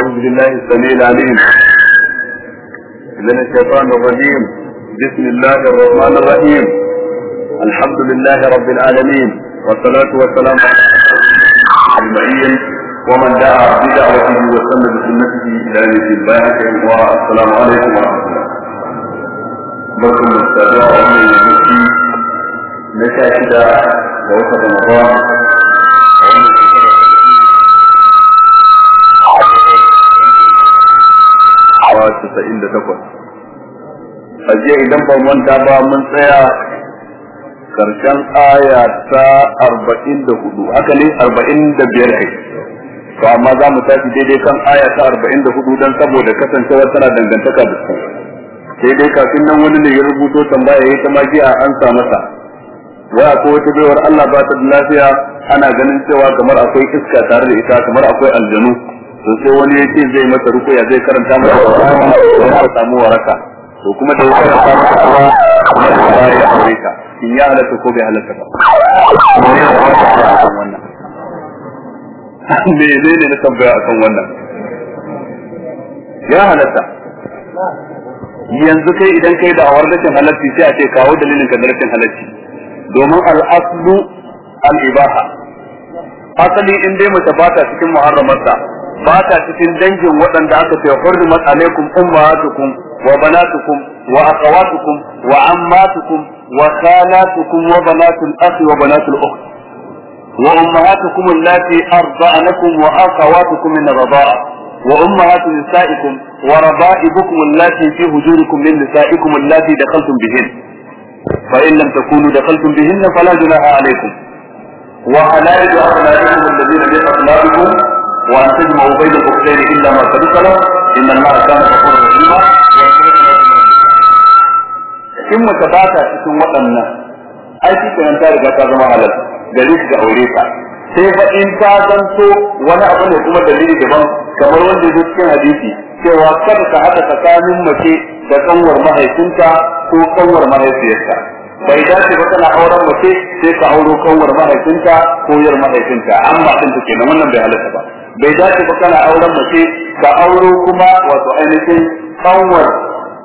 أعوذ بالله السميع العليم. من الشيطان الرجيم. بسم الله الرحمن الرحيم. الحمد لله رب العالمين. والصلاة والسلام على المعين ومن دعا بدعوته وسن بسنته إلى يوم الدين. والسلام عليكم ورحمة الله. a wannan yanki na sha shida ga wata ramadan. A casa'in da takwas. A idan ban manta ba mun tsaya ƙarshen aya ta arba'in da huɗu. Haka ne arba'in da biyar kai. To amma za mu tashi daidai kan aya ta arba'in da huɗu don saboda kasancewar tana dangantaka da su. Sai dai kafin nan wani ne ya rubuto tambaya ya ta magiya an sa masa. Wa akwai wata baiwar Allah ba ta da lafiya ana ganin cewa kamar akwai iska tare da ita kamar akwai aljanu. To sai wani ya ce zai mata rukuya zai karanta mata Qur'ani ya samu waraka. To kuma da ya karanta mata kuma ya aure ta. In ya halatta ko bai halatta ba? Me ne ne na tambaya akan wannan? Ya halatta. Yanzu kai idan kai da awar rashin halarci sai a ce kawo dalilin ka rashin halarci domin al-aslu al-ibaha. Asali in dai mace ba ta cikin muharramarsa ba ta cikin dangin waɗanda aka ce hurrimat alaikum ummahatukum wa banatukum wa akhawatukum wa ammatukum wa khalatukum wa banatul akhi wa banatul ukht. Wa ummahatukum allati arda'anakum wa akhawatukum min ar-rida'a. Wa ummahatu nisaikum wa raba'ibukum allati fi hujurikum min nisaikum allati dakhaltum bihin fa in lam takunu dakhaltum bihinna fala junaha alaykum wa halailu abnaikum alladhina min aslabikum وأن تجمعوا بين الأختين إلا ما قد سلف إن الله كان غفورا رحيما in mace ba ta cikin waɗannan ai shi kenan ta riga ta zama halal gari ga aure ta sai fa in ta zanto wani abu ne kuma dalili daban kamar wanda ya cikin hadisi cewa kada ka haɗa tsakanin mace da kanwar mahaifinta ko kanwar mahaifiyarta bai dace ba kana auren mace sai ka auro kanwar mahaifinta ko yar mahaifinta. Amma din ta kenan wannan bai halatta ba. Bai dace ba kana auren mace ka auro kuma wato ainihin kanwar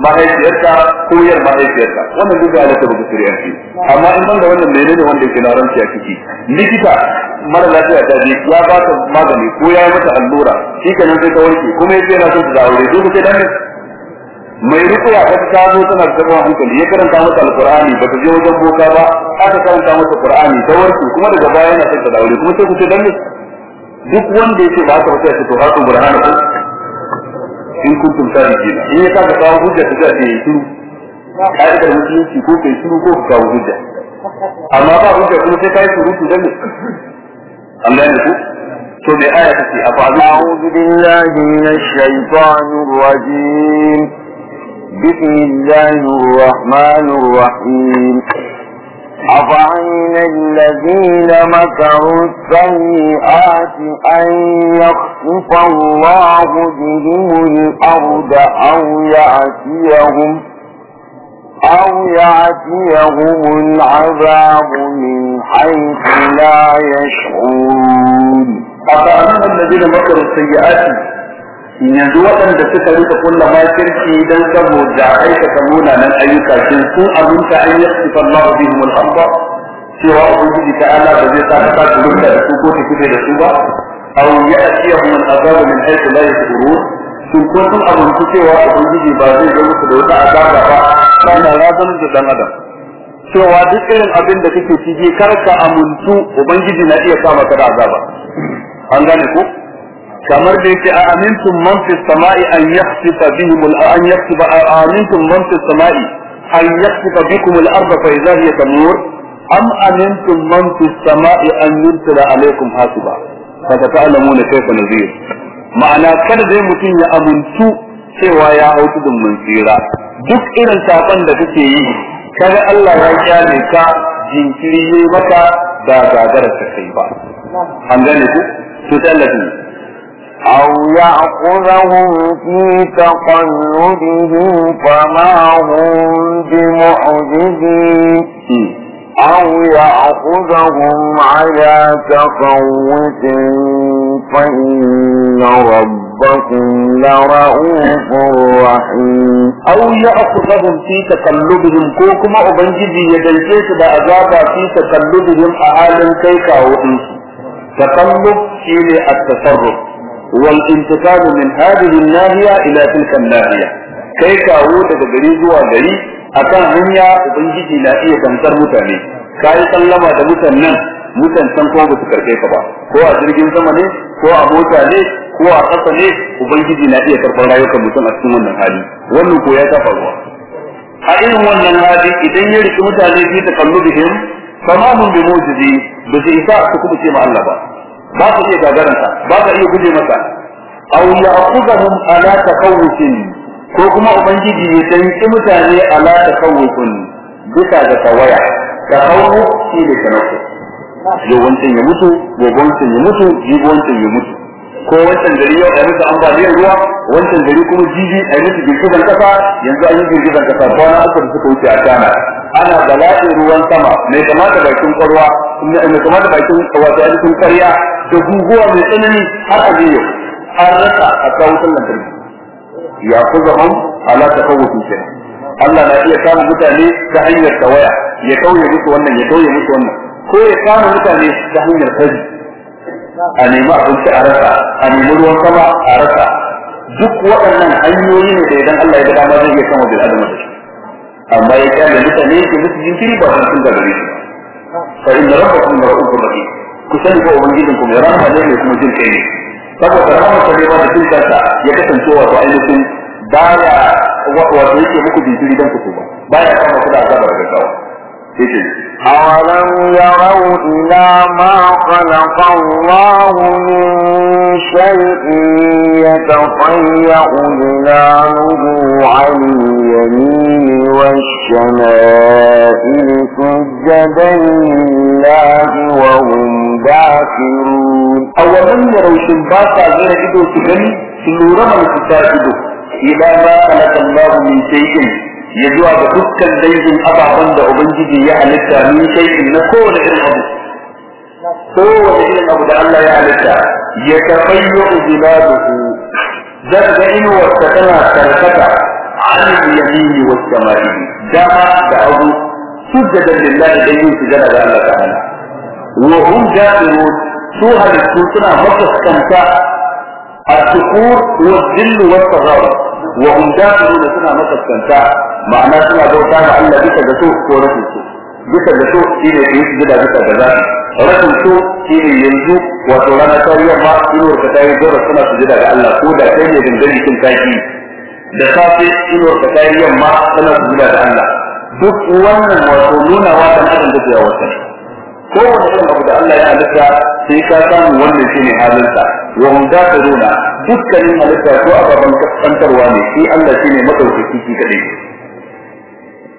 mahaifiyarta ko yar mahaifiyarta. Wannan duk da halatta ba shirya shi amma in banda wannan menene wanda yake na ranci a ciki? Likita mara lafiya ta je ya ba ta magani ko ya yi mata allura shi kenan sai ta warke kuma ya ce yana son ta aure duk sai dan mai rukuya ta ta zo tana da hankali ya karanta mata alqur'ani ba ta je wajen boka ba aka karanta mata qur'ani ta warke kuma daga baya yana son ta daure kuma sai ku ce dan duk wanda yake ba ka wata to hatu burhana ko in kuntum sadiqin. In ya kaga kawo hujja ta ce shiru. Kai da musulunci ko kai shiru ko ka kawo hujja. Amma ba hujja kuma sai kai surutu dan Allah ya ku? To me aya take a fa'ala a'udhu billahi minash shaitanir rajim. بسم الله الرحمن الرحيم. أفعين الذين مكروا السيئات أن يخسف الله بهم الأرض أو يأتيهم أو يأتيهم العذاب من حيث لا يشعرون. أفعين الذين مكروا السيئات yanzu waɗanda suka riƙa kulla makirci don saboda aikata munanan ayyuka shin sun abinta an yi sifar Allah bihim al-arda cewa ubangiji ta Allah ba zai sa ta ta rubuta da su ko ta kife da su ba? Aw ya'tiyahum al-azab min haythu la yashurun? Shin ko sun abinta cewa ubangiji ba zai zo musu da wata azaba ba? Kana razan da dan adam. Cewa duk irin abin da kake ciki kar ka amuntu ubangiji na iya sa maka da azaba. An gane ko kamar da yake a amintum man fi samai an yakhsifa bihim al an yakhsifa amintum man fi samai an yakhsifa bikum al arda fa idha hiya tamur am amintum man fi samai an yursila alaykum hasiba fa ta'lamuna kayfa nadhir ma'ana kada dai mutum ya amintu cewa ya hau tudun mun tsira duk irin saban da kake yi kada Allah ya kyale ka jinkiri maka da gagarar ka kai ba an gane ku to tallafi أو يأخذهم في تقلبهم فما هم بمعجزين أو يأخذهم على تخوف فإن ربكم لرؤوف رحيم أو يأخذهم في تقلبهم كوكما أبنجي يدلكيس دا أزابا في تقلبهم أعالم كيكا وإنس تقلب شيء التصرف والانتقال من هذه الناحية إلى تلك الناحية كيكا ودا غري زوا غري akan hanya ubangiji na iya tamsar mutane kai sallama da mutanen mutan san ko ba su karbe ka ba ko a jirgin sama ne ko a mota ne ko a ƙasa ne ubangiji na iya karɓar rayukan mutum a cikin wannan hali wannan ko ya ta faruwa a irin wannan hali idan ya riki mutane fi ta kallu bihim fama mun bi mujizi ba su isa su kuma ce ma Allah ba ba su iya gagaranta ba ka iya guje masa. Aw ya'khudhum ala takawufin ko kuma ubangiji ya danki mutane ala takawufin bisa ga tawaya. Takawuf shi ne kanako yau wancan ya mutu gobe wancan ya mutu jibi wancan ya mutu. Ko wancan gari yau a musu ambaliyar ruwa wancan gari kuma jibi a musu girgizan kasa yanzu an yi girgizan kasa kwana uku da suka wuce a kana ana bala'in ruwan sama mai kamata bakin kwarwa mai kamata bakin wato ainihin karya da guguwa mai tsanani har a yau an rasa a kawo sallan lantarki. Ya ku zaman ala ta kawo kenan. Allah na iya samun mutane ta hanyar tawaya. Ya kauye musu wannan ya kauye musu wannan. Ko ya kama mutane ta hanyar kaji a nemi abinci a rasa a nemi ruwan sama a rasa. Duk waɗannan hanyoyi ne da idan Allah ya ga dama zai iya kama bil adama da shi amma ya ƙyale mutane yake musu jinkiri ba sun sun gagare shi fa inna rabbakum la rahim. Ku sani ko ubangijin ku mai rahama ne kuma jin kai ne. Saboda rahama ta ba da jin kansa ya kasance wato ainihin baya wato yake muku jinkiri dan ku ba baya kama ku da azabar gaggawa. أولم يروا إلى ما خلق الله من شيء يتطيع ظلاله عن اليمين والشمائل سجدا لله وهم داخرون أولم يروا شنباسا غير إدو سجن سنورا من إدو إلى ما خلق الله من شيء ya zuwa ga dukkan dangin ababen da ubangiji ya halitta min shay'in na kowane irin abu kowane irin abu da Allah ya halitta ya tafayyu zilaluhu zan ga inuwar ta tana karkata an yamini wa samai dama da abu sujjadan lillahi dan yin sujada da Allah ta'ala wa hum ja'irun su halittu suna makaskanta الذكور والذل والتغاضب وهم داخلون سنة ma'ana suna bauta ga Allah bisa da so ko rashin so bisa da so shi ne yi gida bisa da zafi rashin so shi ne yanzu wato rana ta yi yamma inuwar ka ta yi gora suna su gida ga Allah ko da kai ne dangane kin taki da safe inuwar ka ta yi yamma suna su gida ga Allah. Duk wannan wato nuna wa dan adam da ya wata ko wanda ya abu da Allah ya halitta sai ka samu wannan shi shine halinsa. Wa hum nuna dukkanin halitta ko ababan kaskantarwa ne shi Allah shi shine madaukaki kadai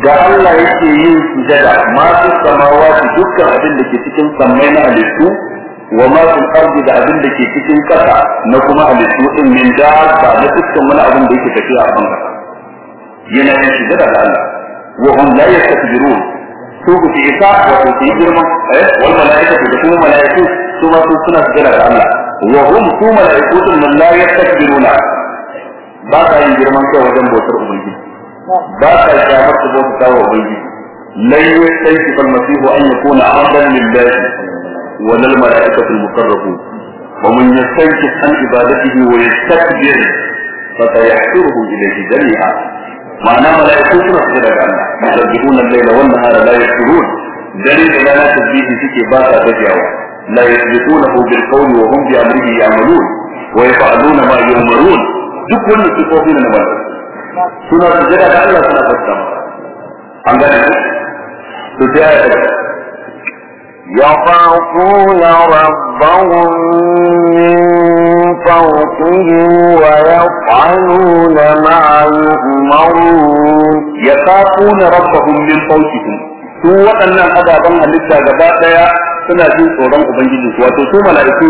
da Allah yake yin sujada. Ma fi samawati dukkan abin da ke cikin sammai na halittu wa ma fi ardi da abin da ke cikin kasa na kuma halittu din min da ba na dukkan wani abin da yake tafiya a ban kasa yana yin sujada da Allah. Wa hum la yastakbirun. Su ku isa wa su yi girman eh wal malaikatu da kuma malaiku su ma su suna sujada da Allah. Wa hum su malaiku din la yastakbiruna. Ba ka yin girman kai wajen bautar ubangiji. Ba ka kyamar su bauta ta wa ubangiji. Lan yusanki fal masihu an yakuna abdan lillahi wa lil malaikatu al muqarrabun wa man yastanki an ibadatihi wa yastakbir fa sayahshuruhu ilayhi jami'a. Ma'ana malaiku suna sujada ga Allah. Yusabbihuna al-layla wan nahara la yashkurun dare da rana tasbihi suke ba sa gajiyawa. La yasbiqunahu bil qawli wa hum bi amrihi ya'malun. Wa yaf'aluna ma yu'marun. Duk wannan sifofi ne na malaiku. suna sujada da Allah suna fuska an gane ku to sai ya daga يخافون ربهم من فوقهم ويفعلون ما يؤمرون يخافون ربهم من فوقهم su waɗannan ababen halitta gaba ɗaya suna jin tsoron ubangiji wato su mala'iku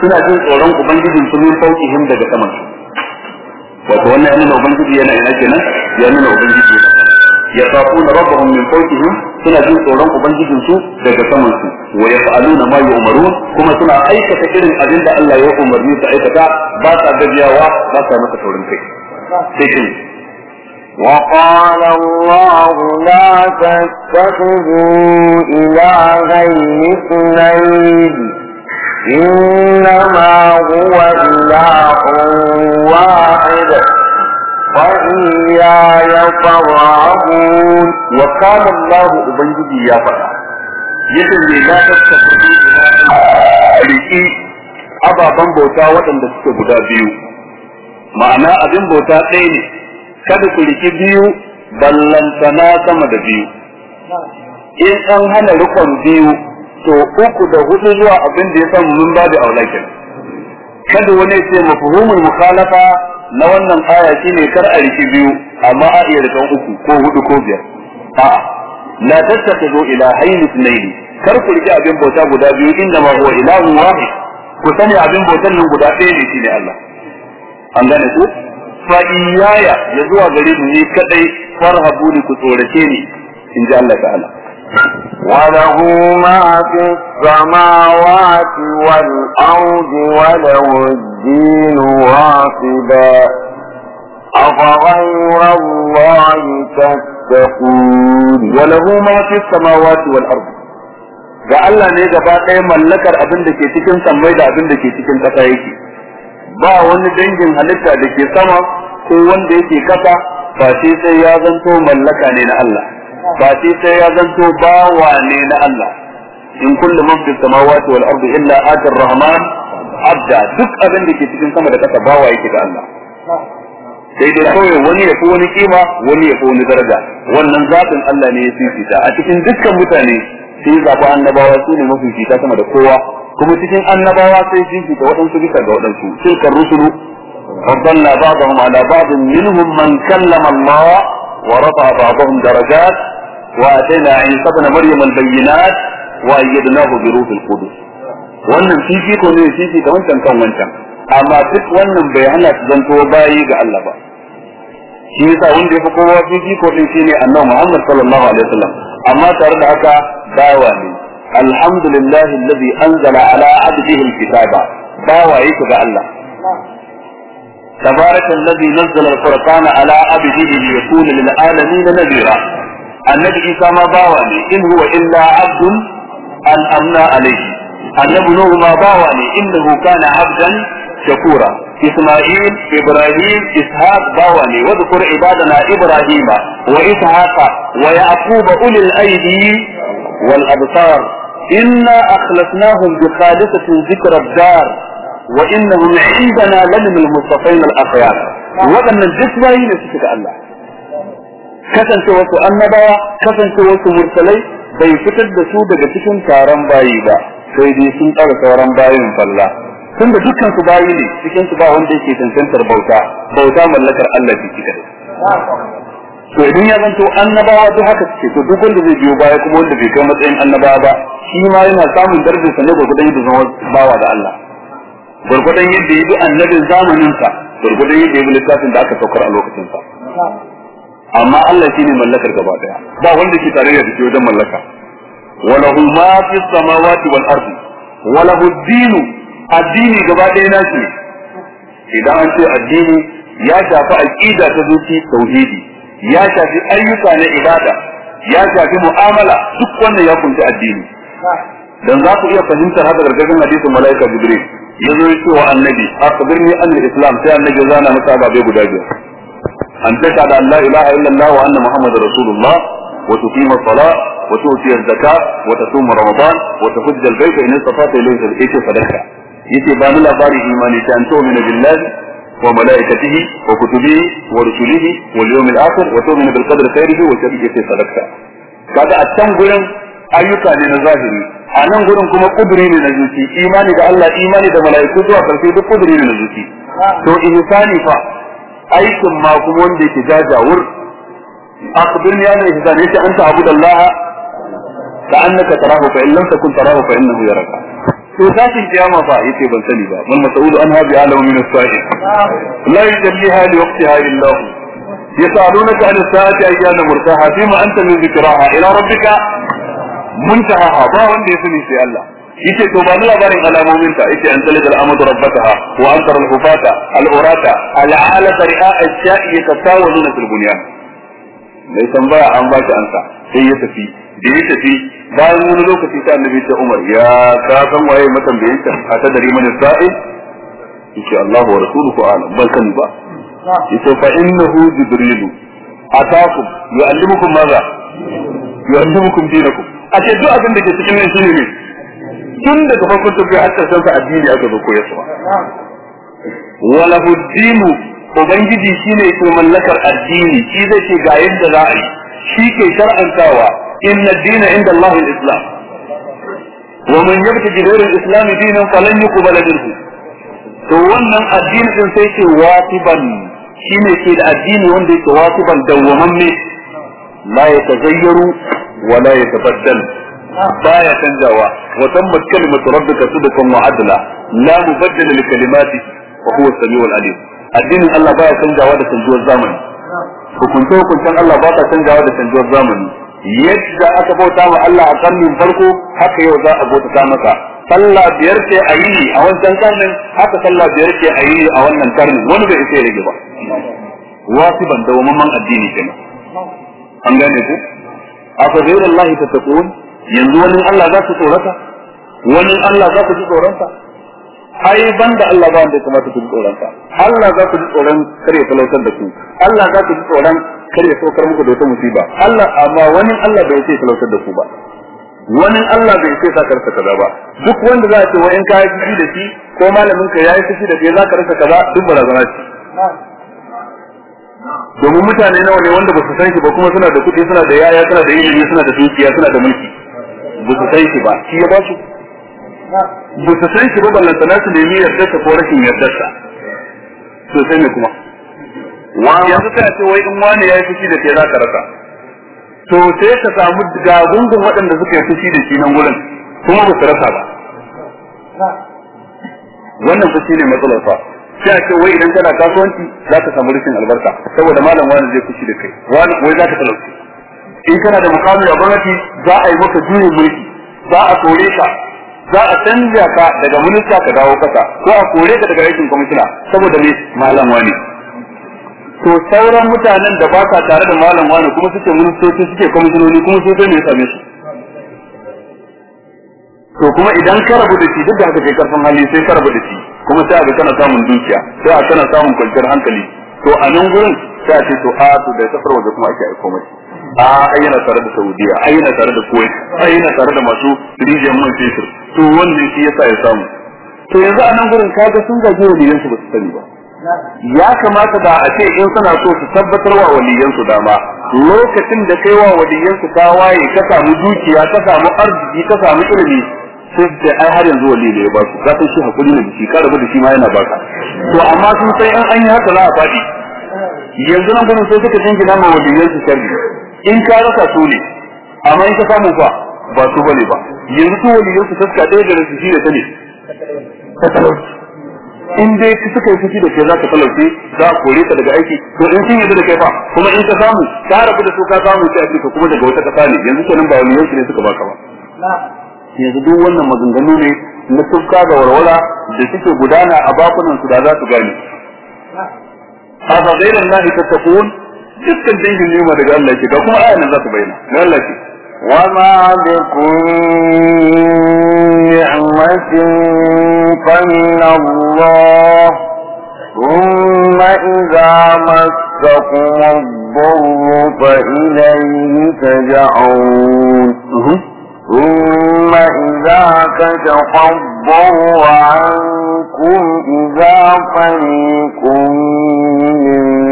suna jin tsoron ubangijin su min fawqihim daga saman su wato wannan yana ubangiji yana ina kenan ya nuna ubangiji yana ya kafuna rabbahum min fawqihim suna jin tsoron ubangijin su daga saman su wa yaf'aluna ma yu'marun kuma suna aikata irin abin da Allah ya umarni su aikata ba sa gajiyawa ba sa masa taurin kai sai kin وقال الله لا تتخذوا إلهين اثنين إنما هو إله واحد وإياي فارهبون وقال الله أبنجي يا فرح yadda ne na tattafa riki ababen bauta waɗanda suke guda biyu ma'ana abin bauta ɗaya ne kada ku riki biyu ballantana sama da biyu in an hana rikon biyu to uku da huɗu zuwa abin da ya samu mun ba da aulakin kada wani ce mafhumul mukhalafa na wannan aya shine kar a riki biyu amma a iya rikan uku ko huɗu ko biyar. A'a la tattakhidhu ilahayn ithnayn. Kar ku riki abin bauta guda biyu inda ma huwa ilahun wahid. Ku sani abin bautan nan guda ɗaya ne shine Allah. An gane ku? Fa iyaya ya zuwa gare ni kadai farhabuni ku tsorace ni in ji Allah ta'ala. وله ما في السماوات والأرض وله الدين واصبا أفغير الله تتقون وله ما في السماوات والأرض ga Allah ne gaba ɗaya mallakar abin da ke cikin sammai da abin da ke cikin ƙasa yake ba wani dangin halitta da ke sama ko wanda yake ƙasa ba sai sai ya zanto mallaka ne na Allah ba sai sai ya zanto bawa ne na Allah in kullu man fi samawati wal ardi illa atir rahman abda duk abin da ke cikin sama da ƙasa bawa yake ga Allah sai dai kawai wani ya fi wani kima wani ya fi wani daraja wannan zaɓin Allah ne ya fifita a cikin dukkan mutane sai ya zaɓi annabawa su ne mafifita sama da kowa kuma cikin annabawa sai fifita waɗansu bisa ga waɗansu tilkar rusulu فضلنا بعضهم على بعض منهم من كلم الله ورفع بعضهم درجات واتينا عيسى ابن مريم البينات وايدناه بروح القدس wannan fifiko ne fifita wancan kan wancan amma duk wannan bai hana su zanto bayi ga Allah ba shi yasa wanda ya fi kowa fifiko din shine annabi Muhammad sallallahu alaihi wasallam amma tare da haka bawa ne alhamdulillah alladhi anzala ala abdihi alkitaba bawa yake ga Allah تبارك الذي نزل الفرقان على عبده ليكون للعالمين نذيرا النبي عيسى ما باواني ان هو الا عبد انعمنا عليه النبي نوح ما باواني انه كان عبدا شكورا اسماعيل ابراهيم اسحاق باواني واذكر عبادنا ابراهيم واسحاق ويعقوب اولي الايدي والابصار انا اخلصناهم بخالصه ذكر الدار وانهم عندنا لمن المصطفين الاخيار waɗannan duk bayi ne suke da Allah kasance wasu annabawa kasance wasu mursalai bai fitar da su daga cikin taron bayi ba sai dai sun tsara sauran bayin falla. Tun da dukkan su bayi ne cikin su ba wanda yake tantantar bauta bauta mallakar Allah ce kika to idan ya zanto annabawa duk haka suke to duk wanda zai biyo baya kuma wanda bai kai matsayin annabawa ba shi ma yana samun darajar sa ne da gudan yadda zama bawa da Allah. Gurgudan yadda ya bi annabin zamanin sa gurgudan yadda ya bi littafin da aka saukar a lokacin sa amma Allah shine mallakar gaba ɗaya. Ba wanda ke tarayya da shi wajen mallaka. Walahu ma fi samawati wal ardi. Walahu ad-din addini gaba ɗaya nashi idan an ce addini ya shafi aqida ta zuci tauhidi. Ya shafi ayyuka na ibada. Ya shafi mu'amala. Duk wannan ya ƙunshi addini. Dan za ku iya fahimtar haka gargajin hadisin malaika jibril. Ya zo ya wa annabi akhbirni an al-islam sai annabi zana masa ababe guda biyar. أن تشهد أن لا إله إلا الله وأن محمد رسول الله وتقيم الصلاة وتؤتي الزكاة وتصوم رمضان وتحج البيت إن استطعت إليه الإيش صدقة. يتي بان لباري إيماني أن تؤمن بالله وملائكته وكتبه ورسله واليوم الآخر وتؤمن بالقدر خيره وشره صدقة. kaga a can gurin ayyuka ne na zahiri a nan gurin kuma kuduri ne na zuci imani da Allah imani da mala'iku zuwa karshe duk kuduri ne na zuci to ihsani fa aikin ma kuma wanda yake jajawur akbirni ya ne ihsani yace anta abudallaha ka annaka tarahu fa in lam takun tarahu fa innahu yaraka to tashin kiyama fa yace ban sani ba man mas'ul anha bi alamu min as-sa'il la yujalliha li waqtiha illa hu يسألونك عن الساعة أيان مرساها فيما أنت من ذكراها إلى ربك منتهاها با wanda ya sani sai Allah ya ce to ba ni labarin alamomin ta ya ce an talida al-amadu rabbataha wa an tara al-hufata al-urata al-alata ri'a al-sha'i yatasawaluna fil bunyan. Mai tambaya an ba shi ansa sai ya tafi. Da ya tafi bayan wani lokaci sai annabi ta Umar ya ka san waye matambayin ta a ta dari mana sa'il ya ce Allah wa rasuluhu a'lam. Ban sani ba. Yace fa innahu jibril atakum yu'allimukum madha? Yu'allimukum dinakum. A duk abin da ke cikin nan shine ne. Tun daga farkon tafiya har ƙarshen sa addini aka zo koyar wala dinu ubangiji shine ke mallakar addini shi zai ce ga yadda za a yi shi ke shar'antawa inna dina inda Allah al-islam wa man yabtaji ghayra al-islam dinan falan yuqbala minhu. To wannan addini din sai ce wasiban shine ke da addini wanda yake wasiban dawwamamme. La yatazayyaru wa la yatabaddal. Baya canjawa. Wa tammat kalimatu rabbika sidqan wa adla. La mubaddala li kalimati wa huwa as-sami'ul alim. Addinin Allah baya canjawa da canjuwar zamani. Hukunce hukuncen Allah ba ta canjawa da canjuwar zamani. Yadda aka bauta wa Allah a karnin farko haka yau za a bauta maka. Sallah biyar ce a yi a wancan karnin haka sallah biyar ce a yi a wannan karnin. Wani bai isa rage ba. Wasiban da wamman addini kenan. An gane ku? Afa ghayrallahi tattaqun yanzu wani Allah za ku tsorata? Wani Allah za ku ji tsoronsa? Ai banda Allah ba wanda ya kamata ku ji tsoronsa. Allah za ku ji tsoron kare talautar da ku Allah za ku ji tsoron kare saukar muku da wata musiba. Allah amma wani Allah bai sai talautar da ku ba. Wani Allah bai sai sa karsa kaza ba. Duk wanda za a ce wa in ka yi da shi ko malamin ka yayi fushi da kai za ka rasa kaza duk barazana ce. Domin mutane nawa ne wanda ba su san shi ba kuma suna da kuɗi suna da yaya suna da ilimi suna da dukiya suna da mulki. Ba su san shi ba shi ya ba su. Ba su san shi ba ballantana su nemi yardarsa ko rashin yardarsa to sai me kuma? Yanzu sai a ce wai in wani ya yi fushi da ke za ka rasa. To sai ka samu gagungun waɗanda suka yi fushi da shi nan gurin kuma ba su rasa ba. Wannan fushi ne matsalar fa. Sai a ce wai idan kana kasuwanci za ka samu rashin albarka saboda malam wani zai fushi da kai. Wani wai za ka talauci in kana da mukami a gwamnati za a yi maka juyin mulki za a kore ka za a canja ka daga minista ka dawo kasa ko a kore ka daga aikin kwamishina saboda ne malam wani. To sauran mutanen da ba sa tare da malam wani kuma suke ministoci suke kwamishinoni kuma su sai ne ya same su? To kuma idan ka rabu da shi duk da haka kai ƙarfin hali sai ka rabu da shi kuma sai a kana samun dukiya sai a kana samun kwanciyar hankali. To a nan gurin sai a ce to a to da ƙasar waje kuma ake aiko mai. A ai yana tare da Saudiya ai yana tare da Kuwait ai yana tare da masu rijiyar man fetur. To wannan shi yasa ya samu. To yanzu a nan gurin kaga sun gaji waliyan su ba su sani ba. Ya kamata da a ce in suna so su tabbatar wa waliyan su dama. Lokacin da kai wa waliyan su ka waye ka samu dukiya ka samu arziki ka samu ilimi sai da ai har yanzu wali ne ba su. Ka shi haƙuri ne shi ka rabu da shi ma yana baka to amma sun sai an yi haka za a faɗi. Yanzu nan gurin sai suka jingina ma waliyan su sharri. In ka rasa su ne amma in ka samu fa ba su ba ne ba. Yanzu su waliyan su taska ɗaya da rasu shi da ta ne. In dai suka yi fushi da kai za ka talauce za a kore ka daga aiki to in sun yadda da kai fa kuma in ka samu ka rabu da su ka samu sai a ce ka kuma daga wata kasa ne. Yanzu kenan ba waliyan su ne suka baka ba. Yanzu duk wannan maganganu ne na tufka da warwara da suke gudana a bakunan su da za su gane. Haka gairan lahi tattakun dukkan dangin nema daga Allah ke ga kuma ayan za su bayyana ga Allah ke وما بكم نعمة فمن الله ثم إذا مسكم الضر فإليه تجعون ثم إذا كشف الضر عنكم إذا فريق منكم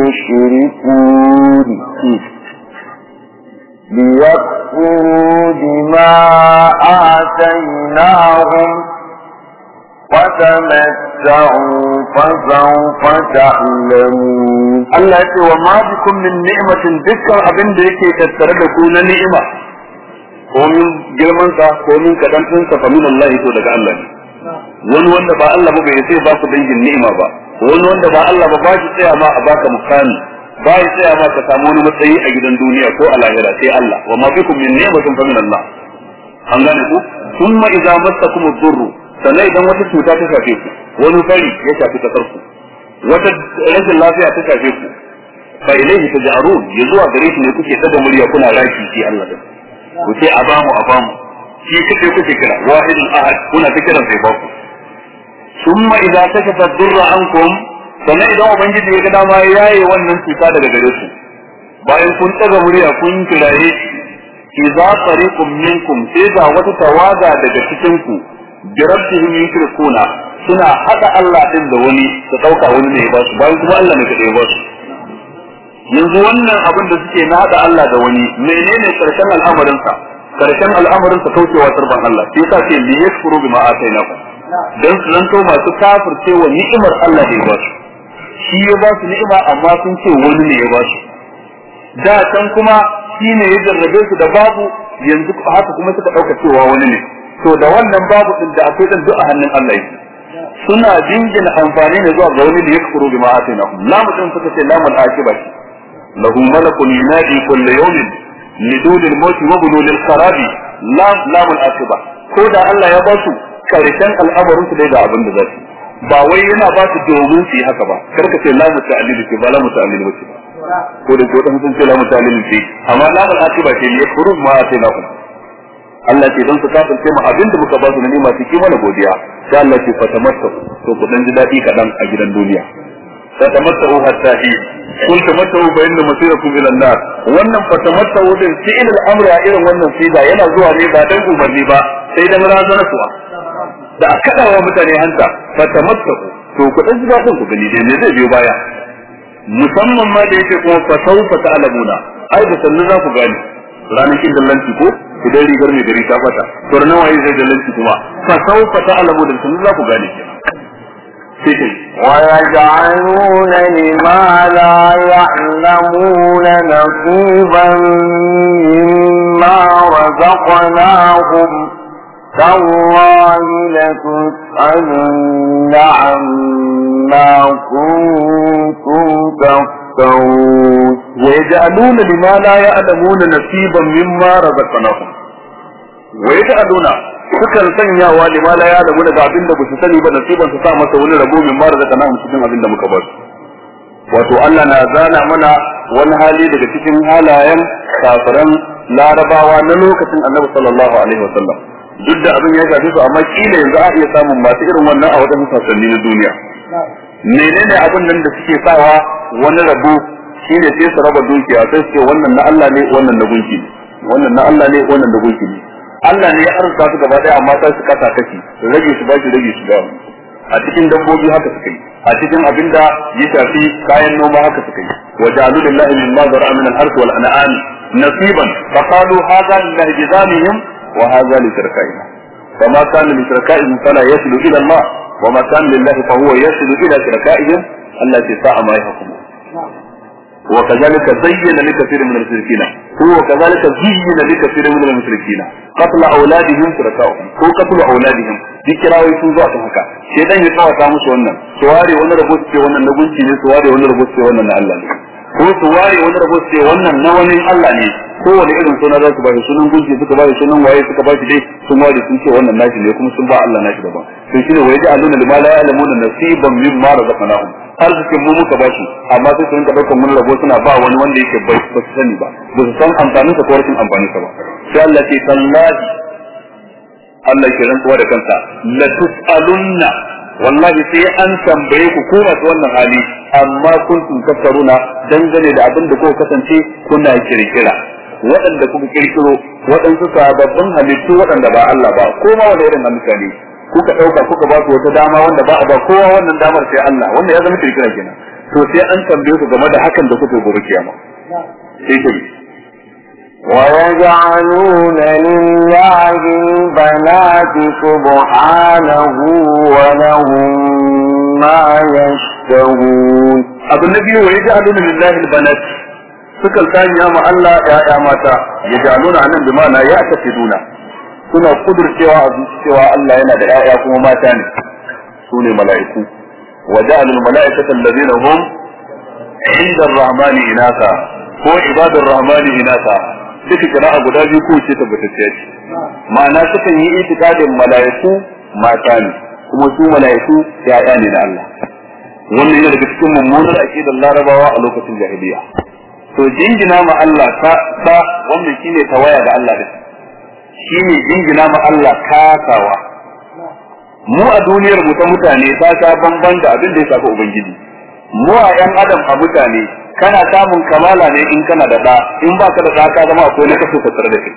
يشركون. آتيناهم وما بكم من نعمة ذكر أبن ديكي تستردكون نعمة ومن جرمانك سا ومن فمن الله يقول لك الله. Wani wanda ba Allah ba bai sai ba ku dangin ni'ima ba wani wanda ba Allah ba ba shi tsaya ma a baka mukami ba shi tsaya ma ka samu wani matsayi a gidan duniya ko a lahira sai Allah. Wa ma bikum min ni'matin fa min Allah. An gane ku? Thumma idza massakum ad-durr sannan idan wata cuta ta shafe ku wani fari ya shafi ƙasar ku wata rashin lafiya ta shafe ku fa ilaihi taj'arun ya zuwa gare shi ne kuke daga murya kuna raki shi Allah da ku. Ce abamu abamu shi kake kuke kira wahidul ahad kuna ta kiran sai baku summa idza kashafa durra ankum sannan idan ubangiji ya ga dama yaye wannan cuta daga gare su bayan kun daga murya kun kiraye idza tariqum minkum sai ga wata tawaga daga cikin ku bi rabbihim yushrikuna suna hada Allah din da wani su ɗauka wani ne ba su bayan kuma Allah ne kadai ba su. Yanzu wannan abin da suke na hada Allah da wani menene ƙarshen al'amarin sa ƙarshen al'amarin sa kaucewa sarban Allah sai ka ce li yakfuru bima atainakum. Dan su zanto masu kafircewa ni'imar Allah da ya ba su. Shi ya ba su ni'ima amma sun ce wani ne ya ba su. Da can kuma shi ne ya jarrabe su da babu yanzu haka kuma suka ɗauka cewa wani ne. To da wannan babu din da akwai dan duk a hannun Allah yake. Suna jingina amfani ne zuwa ga wani da ya kuro bi ma'atina lamu din suka ce lamul akiba lahu malakun yunadi kullu yawmin lidul al-maut wa bulul al-qarab lam lamul akiba ko da Allah ya ba su ƙarshen al'amarin su dai da abin da za su ba wai yana ba su domin su yi haka ba. Karka ce lamu ta'lil ce ba lamu ta'lil ba. Ce ko da ko dan sun ce lamu ta'lil ce amma lamul akiba ce ya kuro ma'atina Allah ce don su kafirce mu abin da muka ba su na nema su ki mana godiya. Sai Allah ce fatamatta to ku dan ji daɗi kadan a gidan duniya. Fatamatta hatta hi. Kun tamatta fa inna masirakum ila an-nar. Wannan fatamatta din fi'il al-amri irin wannan sida yana zuwa ne ba dan umarni ba sai dan razana kuwa da a kada wa mutane hanta fatamatta to ku dan ji dadin ku gani dai me zai biyo baya musamman ma da yake kuma fa sawfa ta'lamuna ai da sannan za ku gane ranar kin dallanci ko idan rigar mai gari ta fata to na waye zai dallanci kuma fa sawfa ta'lamu da sun za ku gane ويجعلون لما لا يعلمون نصيبا مما رزقناهم تالله لتسألن عما كنتم تفترون ويجعلون لما لا يعلمون نصيبا مما رزقناهم ويجعلون sukan sanyawa lima la ya da daga abin da su sani ba nasiban su sa masa wani rabo min mara daga nan cikin abin da muka ba su wato Allah na zana mana wani hali daga cikin halayen kafiran larabawa na lokacin annabi sallallahu alaihi wasallam duk da abin ya shafi su amma kila yanzu a iya samun masu irin wannan a wajen sassanni na duniya. Menene abin nan da suke sawa wani rabo shine sai su raba dukiya sai su ce wannan na Allah ne wannan na gunki wannan na Allah ne wannan na gunki Allah ne ya arzuta su gaba ɗaya amma sai su kasa kashi rage su baki rage su ga a cikin dabbobi haka suka yi. A cikin abin da ya shafi kayan noma haka suka yi. Wa ja'alu lillahi mimma zara'a min al-harth wal an'am nasiban. Fa qalu hadha lillahi bizamihim li shirkaina فما كان لشركائهم فلا يصل إلى الله وما كان لله فهو يصل إلى شركائهم التي ساء ما يحكمون وكذلك زين لكثير من المشركين هو كذلك زين لكثير من المشركين قتل اولادهم شركائهم هو قتل اولادهم duk kirawoyi sun zuwa haka sai dan ya tsawata musu wannan su ware wani rabo su ce wannan na ko su ware wani rabo su ce wannan na wani Allah ne kowane irin suna za su ba shi sunan gunki suka ba shi sunan waye suka ba shi dai sun ware sun ce wannan nashi ne kuma sun ba Allah nashi daban. To shine waye da aluna lima la ya'lamuna nasiban mimma razaqnahum. Arzikin mu muka ba shi amma sai su rinka ɗaukar mun rabo suna ba wani wanda yake bai ba su sani ba. Ba su san amfanin sa ko rashin amfanin sa ba. Sai Allah ce tallahi. Allah ke rantsuwa da kansa la tus'alunna wallahi sai an tambaye ku ko masu wannan hali amma kuntum tafsaruna dangane da abin da kuka kasance kuna kirkira. Waɗanda kuka kirkiro waɗansu sababbin halittu waɗanda ba Allah ba ko ma wanda irin halitta ne. Kuka ɗauka kuka ba su wata dama wanda ba a ba kowa wannan damar sai Allah wanda ya zama kirkira kenan. To sai an tambaye ku game da hakan da kuka gobe kiyama. Sai ويجعلون لله البنات سبحانه ولهم ما يشتهون. أبو النبي ويجعلون لله البنات. سكال يا ما الله يا يا ماتا يجعلون عن بما لا يعتقدون. كنا قدر سوى سوى الله ينا دعاء كما ما كان. سوني ملائكة. وجعل الملائكة الذين هم عند الرحمن إناثا. هو عباد الرحمن إناثا. Duka kira'a guda biyu ko ce tabbatacciya ce. Ma'ana sukan yi itikadin mala'iku mata ne kuma su mala'iku ya'ya ne na Allah. Wannan yana daga cikin mummunar aqidar larabawa a lokacin jahiliya. To jingina ma Allah ta ta wannan shine tawaya da Allah da shine jingina ma Allah kasawa. Mu a duniyar mu ta mutane ta sha bamban da abin da ya shafi ubangiji. Mu a yan adam a mutane kana samun kamala ne in kana da da in baka da da ka zama akwai na kaso tattare da kai.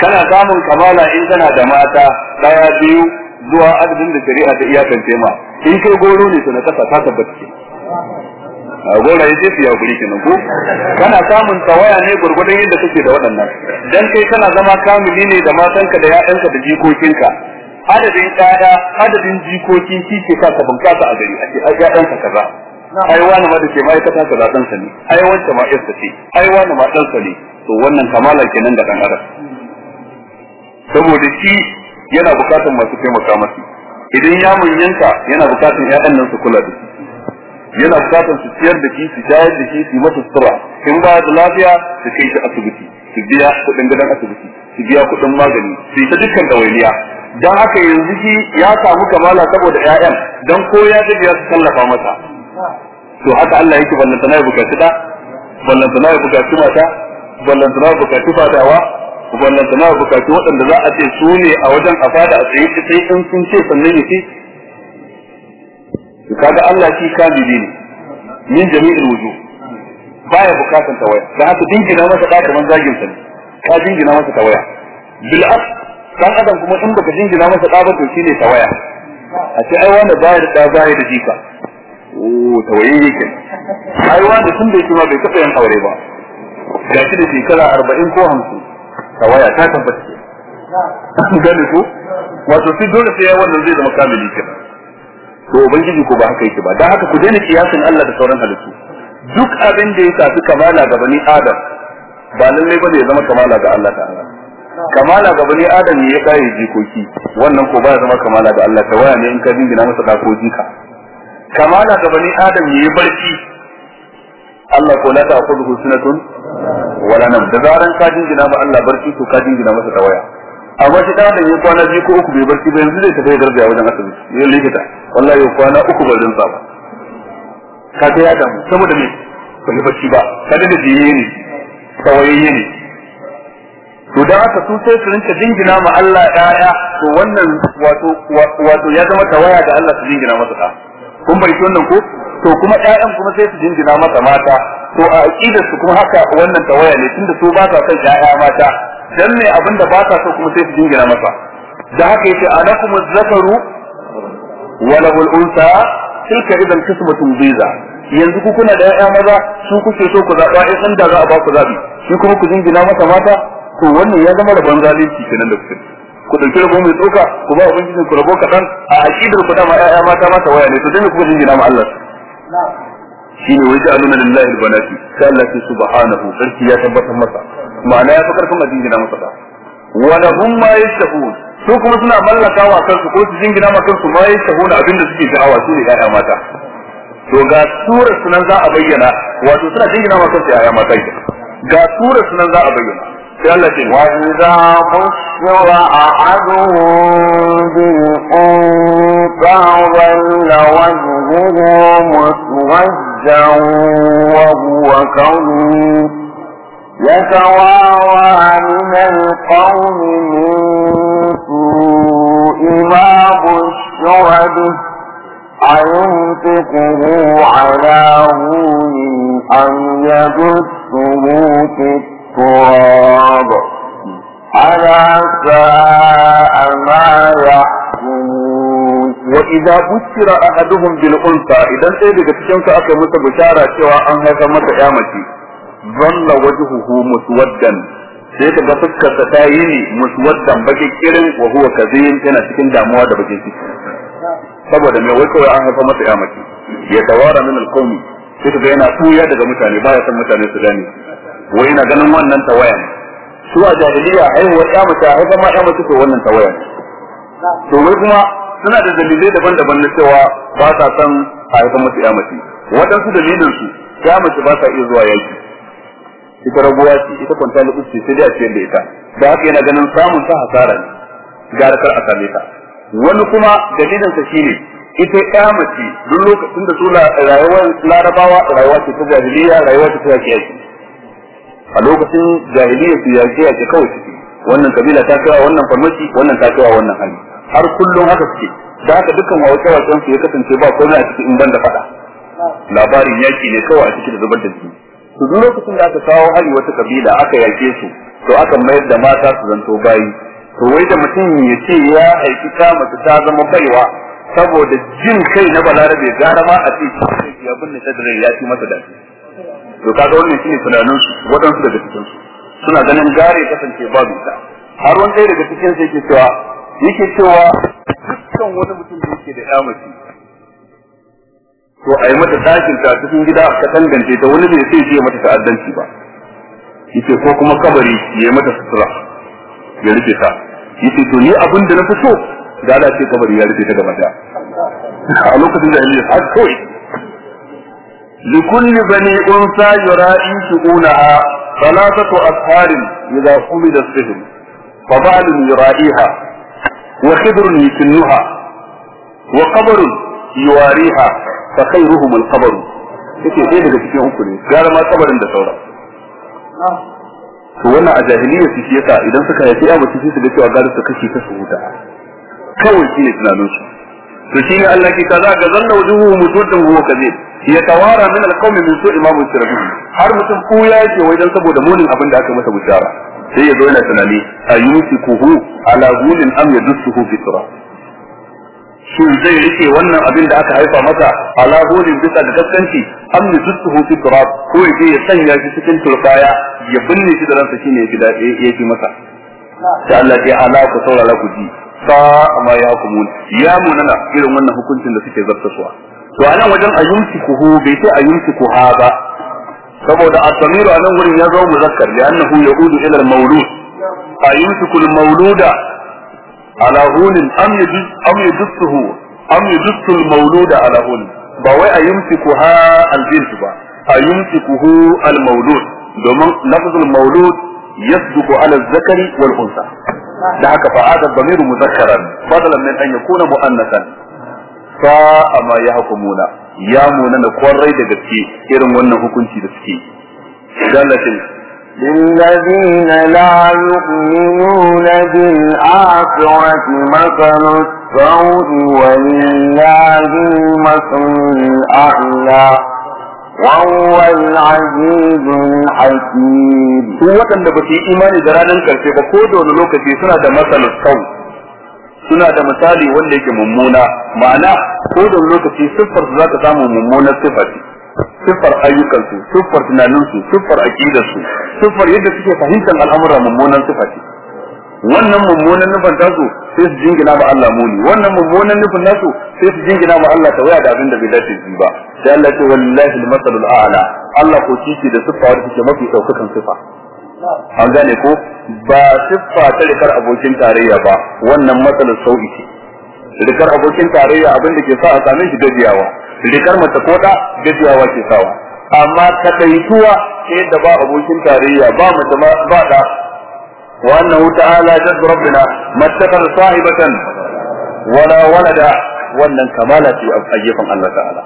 Kana samun kamala in kana da mata ɗaya biyu zuwa adadin da shari'a ta iyakance ma. In kai goro ne to na kasa ta tabbata ce. A gora ya ce su guri kenan ko? Kana samun tawaya ne gurgurdan yadda kake da waɗannan. Dan kai kana zama kamili ne da matanka da ƴaƴanka da jikokinka. Adadin ƴaƴa adadin jikoki shi ke sa ka bunkasa a gari. A ce ai ƴaƴanka kaza. Ai wani ma da ke ma'aikata kaza ɗansa ne. Ai wanda ma ƴarsa ce. Ai wani ma ɗansa ne. To wannan kamala kenan da ɗan adam. Saboda shi yana buƙatar masu taimaka masa. Idan ya manyanta yana buƙatar ƴaƴan nan su kula da shi. Yana buƙatar su ciyar da shi su shayar da shi su masa sutura. In ba da lafiya su kai shi asibiti. Su biya kuɗin gidan asibiti. Su biya kuɗin magani. Su yi ta dukkan ɗawainiya. Don haka yanzu shi ya samu kamala saboda ƴaƴan. Don ko ya gajiya su tallafa masa. To haka Allah yake ballantana ya buƙaci da ballantana ya buƙaci mata ballantana ya buƙaci fadawa ballantana ya buƙaci waɗanda za a ce su ne a wajen a fada a tsaye sai in sun ce sannan ya ce. Kaga Allah shi kamili ne min jami'il wujuh baya bukatan tawaya dan haka dingina masa da kaman zagin sa ka dingina masa tawaya bil as dan adam kuma in baka dingina masa da ba to shine tawaya a ce ai wanda baya da da baya da jika. Oh tawaye yake. Ai wanda tun da yake ma bai taɓa yin aure ba. Ga shi da shekara arba'in ko hamsin. Tawaya ta tabbata gane ko? Wato sai dole sai ya wannan zai zama kamili kenan. To ubangiji ko ba haka yake ba. Dan haka ku daina kiyasin Allah da sauran halittu. Duk abin da ya shafi kamala ga bani adam ba lallai ba ne ya zama kamala ga Allah ta'ala. Kamala ga bani adam ne ya kai jikoki. Wannan ko ba ya zama kamala ga Allah. Ta waya ne in ka dingina masa da ko jika. Kamala ga bani adam ne ya barci Allah ko la ta'khudhu sunatun wala nam da zaran ka dingina ma Allah barci to ka dingina masa ta waya. Amma shi da ya kwana biyu ko uku bai barci ba yanzu zai tafi garbiya wajen asibiti ya likita. Wallahi ya kwana uku ba zan ba. Ka ga ya damu saboda me? Barci ba. Da jiye ne kawaiye ne. To da su sai su rinka jingina ma Allah ɗaya to wannan wato wato ya zama tawaya da Allah su jingina masa ta. Kun bai wannan ko? To kuma ƴaƴan kuma sai su jingina masa mata. To a aqidar su kuma haka wannan tawaya ne tunda su ba sa son ƴaƴa mata. Dan me abin da ba sa so kuma sai su jingina masa? Da haka ya ce anakum zakaru wa lahul unsa tilka idan qismatun biza yanzu ku kuna da ƴaƴa maza su kuke so ku zaɓa in da za a ba ku zabi shi kuma ku jingina masa mata to wannan ya zama rabon zalunci kenan da kuke. Ku ɗauki rabo mai tsoka ku ba ubangijin ku rabo kaɗan. A aqidar ku dama ƴaƴa mata mata waya ne to dan ku jingina ma Allah. Shine wai ja'aluna lillahi albanati. Sai Allah ya subhanahu sarki ya tabbatar masa. Ma'ana ya fi ƙarfin jingina masa da wa lahum ma yashahun su kuma suna mallaka wa kansu ko su jingina ma kansu ma yashahun abin da suke sha'awa su ne ƴaƴa mata. To ga surar sunan za a bayyana wato suna jingina ma kansu ƴaƴa mata ga surar sunan za a bayyana. وإذا بشر أحدهم بالأنثى ظل وجهه مسوجا وهو كظيم. يتواوى من القوم من سوء ما بشر به أيمسكه على هون أم يدسه في التراب ألا ساء ما يحكمون وإذا بشر أحدهم بالأنثى إذا سيدك تشمس أكا مس بشارة سوى أن هذا مس قيامتي ظل وجهه مسودا sai ka ga fuskarsa ta yi ne muswaddan baki kirin wa huwa kazim yana cikin damuwa da bakin ciki saboda mai wai kawai an haifa masa ya mace ya tawara min alqawmi sai ka ga yana tuya daga mutane baya san mutane su gane wai yana ganin wannan tawaya ne su a jahiliya haihuwar ya mace haifa ma ya mace to wannan tawaya ne to wai kuma suna da dalilai daban-daban na cewa ba sa san a haifa masa ya mace. Waɗansu dalilin su ya mace ba sa iya zuwa yaki. Ita rabuwa ce ita kwanta da uku sai dai a ciyar da ita. Da haka yana ganin samun ta hasara ne gara kar a same ta. Wani kuma dalilin sa shine ita ya mace duk lokacin da su rayuwar larabawa rayuwa ce ta jahiliya rayuwa ce ta yaki a lokacin jahiliya su yaki yaki kawai suke. Wannan kabila ta kawo wannan farmaki wannan ta kawo wannan hali har kullum haka suke. Da haka dukkan wawace wacen su ya kasance ba komai a cikin in ban da fada labarin yaki ne kawai a cikin da zubar da jini. To duk lokacin da aka kawo hari wata kabila aka yake su to aka mayar da mata su zanto bayi. To wai da mutum ya ce ya aiki ta mace ta zama baiwa saboda jin kai na balarabe gara ma a ce ya binne ta da ya ci masa dace to kaga wannan shine tunanin su waɗansu daga cikin su. Suna ganin gare kasance babu ita. Har wani ɗaya daga cikin su yake cewa yake cewa dukkan wani mutum da yake da ya mace to a yi mata ɗakin ta cikin gida ka tangance ta wani bai sai je mata ta'addanci ba. Yace ko kuma kabari ya yi mata sutura ya rufe ta. Yace to ni abin da na fi so da ce kabari ya rufe ta gaba a lokacin da Eliya har kawai. Shu'unaha thalathatu asharin idza qumida as-sihr fa ba'dun yura'iha wa khidrun yukinnuha wa qabrun yuwariha fa khayruhum al-qabr yake sai daga cikin uku ne gara ma kabarin da sauran to wannan a jahiliya su shi yasa idan suka haifi ya mutu su ga cewa gari su kashe ta su huta kawai shine tunanin su to shine Allah ke kaza ga zanna wujuhu mutuddan huwa kaze ya tawara min alqawmi min su'i ma musrafu har mutum ku ya yake wai dan saboda munin abin da aka masa bishara sai ya zo yana tunani ayyusikuhu ala hulin am yadussuhu fi shin zai riƙe wannan abin da aka haifa masa ala hulin bisa da kaskanci am yadussuhu fi ko ya je ya sanya shi cikin turbaya ya binne shi da ransa shine ya ya fi masa. Sai Allah ya ala ku saurara ku ji. Sa ma ya hukumun ya munana irin wannan hukuncin da suke zartaswa. To anan wajen ayyumsikuhu bai sai ayyumsikuha ba saboda at-tamiru anan wurin ya zama muzakkar li'annahu yaudu ila al-mawlud ayyumsiku al-mawluda ala hunin am yajuz am yajuzhu am yajuzhu al-mawluda ala hunin ba wai ayyumsikuha al-jins ba ayyumsikuhu al-mawlud domin lafzul mawlud yasduqu ala az-zakari wal unsa da haka fa ada damiru muzakkaran fadlan min an yakuna muannasan sa'a ma yahkumuna ya munana kwarai da gaske irin wannan hukunci da suke dallatin للذين لا يؤمنون بالآخرة مثل السوء ولله المثل الأعلى وهو العزيز الحكيم su waɗanda ba su yi imani da ranar karshe ba ko da wani lokaci suna da da misali wanda yake mummuna. Ma'ana ko da lokaci siffar su za ka samu mummunar siffar siffar ayyukansu siffar tunaninsu siffar aqidarsu siffar yadda suke fahimtar al'amura mummunan siffa ce. Wannan mummunan nufin tasu sai su jingina ma Allah muni. Wannan mummunan nufin nasu sai su jingina ma Allah tawaya da abin da bai dace su ba. Sai Allah ce wallahi al-masalul a'la. Allah ko kike da siffa wadda take mafi daukakan siffa. An gane ko? Ba siffa ta rikar abokin tarayya ba. Wannan matsalar sau'i ce. Rikar abokin tarayya abin da ke sa a same shi gajiyawa. Rikar mace ko da gajiyawa ke sawa. Amma kadaituwa ta yadda ba abokin tarayya ba mace ba da wa annahu ta'ala jaddu rabbina mattakar sahibatan wala walada. Wannan kamala ce a gefen Allah ta'ala.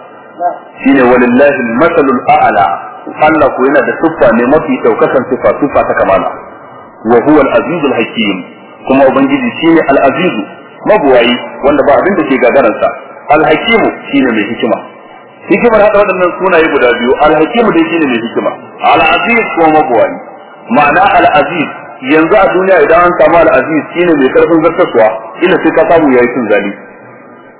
Shine walillahi al-masalul a'la. Allah ko yana da siffa ne mafi daukakan siffa siffa ta kamala. Wa huwa al-aziz al-hakim kuma ubangiji shine al-aziz mabuwayi wanda ba abin da ke gagaransa. Al-hakim shine mai hikima. Hikimar hada waɗannan sunaye guda biyu al-hakim dai shine mai hikima. Al-aziz ko mabuwayi. Ma'ana al-aziz yanzu a duniya idan an samu al-aziz shine mai ƙarfin zartaswa ina sai ka samu yayi cin zali.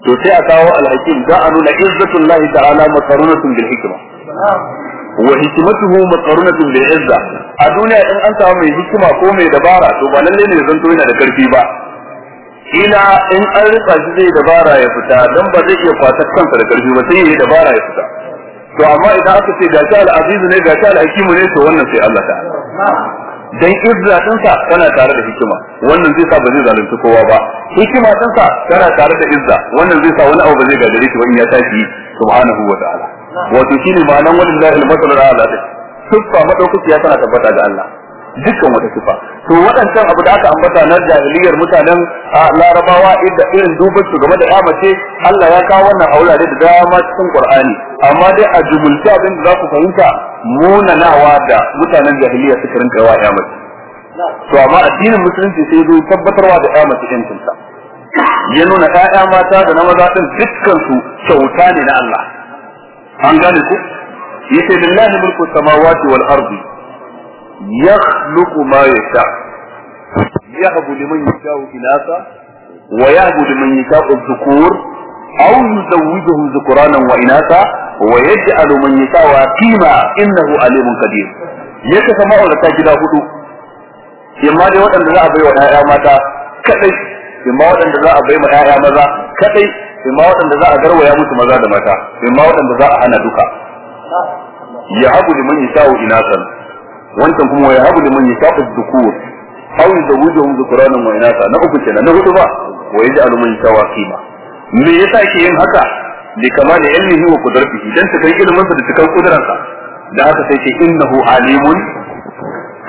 To sai a kawo al-hakim za a nuna izzatullahi ta'ala makarunatun bil hikma wa hikmatuhu maqarunatun bil izza. A duniya in an samu mai hikima ko mai dabara to ba lalle ne zanto yana da ƙarfi ba. Ila in an riƙa shi zai dabara ya fita dan ba zai iya kwatar kansa da ƙarfi ba sai ya dabara ya fita. To amma idan aka ce gashi al-aziz ne gashi al-hakimu ne to wannan sai Allah ta'ala. Dan izza dinsa tana tare da hikima. Wannan zai sa ba zai zalunci kowa ba. Hikima dinsa tana tare da izza. Wannan zai sa wani abu ba zai gagare shi ba in ya tashi subhanahu wa ta'ala. Wato shine ma'anan wallahi al-masal ala da siffa madaukakiya tana tabbata ga Allah. Dukkan wata sifa to waɗancan abu da aka ambata na jahiliyar mutanen larabawa inda irin dubar su game da ya mace Allah ya kawo wannan aurare da dama cikin Qur'ani. Amma dai a jumulta abin da za ku fahimta munanawa da mutanen jahiliya suka rinka wa ya mace. To amma addinin musulunci sai zo tabbatarwa da ya mace yancinta. Ya nuna ƴaƴa mata da na maza din dukkan su kyauta ne na Allah. An gane ku yace lillahi mulku samawati wal ardi yakhluqu ma yasha yahabu liman yasha'u inasa wa yahabu liman yasha'u dhukur aw yuzawwijuhum dhukranan wa inasa wa yaj'alu man yasha'u aqima innahu alimun qadir yake sama da gida hudu imma dai waɗanda za a bai wa ƴaƴa mata kadai imma waɗanda za a bai ma ƴaƴa maza kadai imma waɗanda za a garwaya musu maza da mata imma waɗanda za a hana duka. Ya habu liman yasha'u inasan wancan kuma ya habu liman yasha'u dhukur. Aw yuzawwijuhum dhukranan wa inasa na uku kenan. Na huɗu ba wa yaj'alu man yasha'u qima me yasa ke yin haka? Li kamali ilmihi wa qudratihi. Dan ta kai ilmin sa da cikar kudrarsa da haka sai ce innahu alimun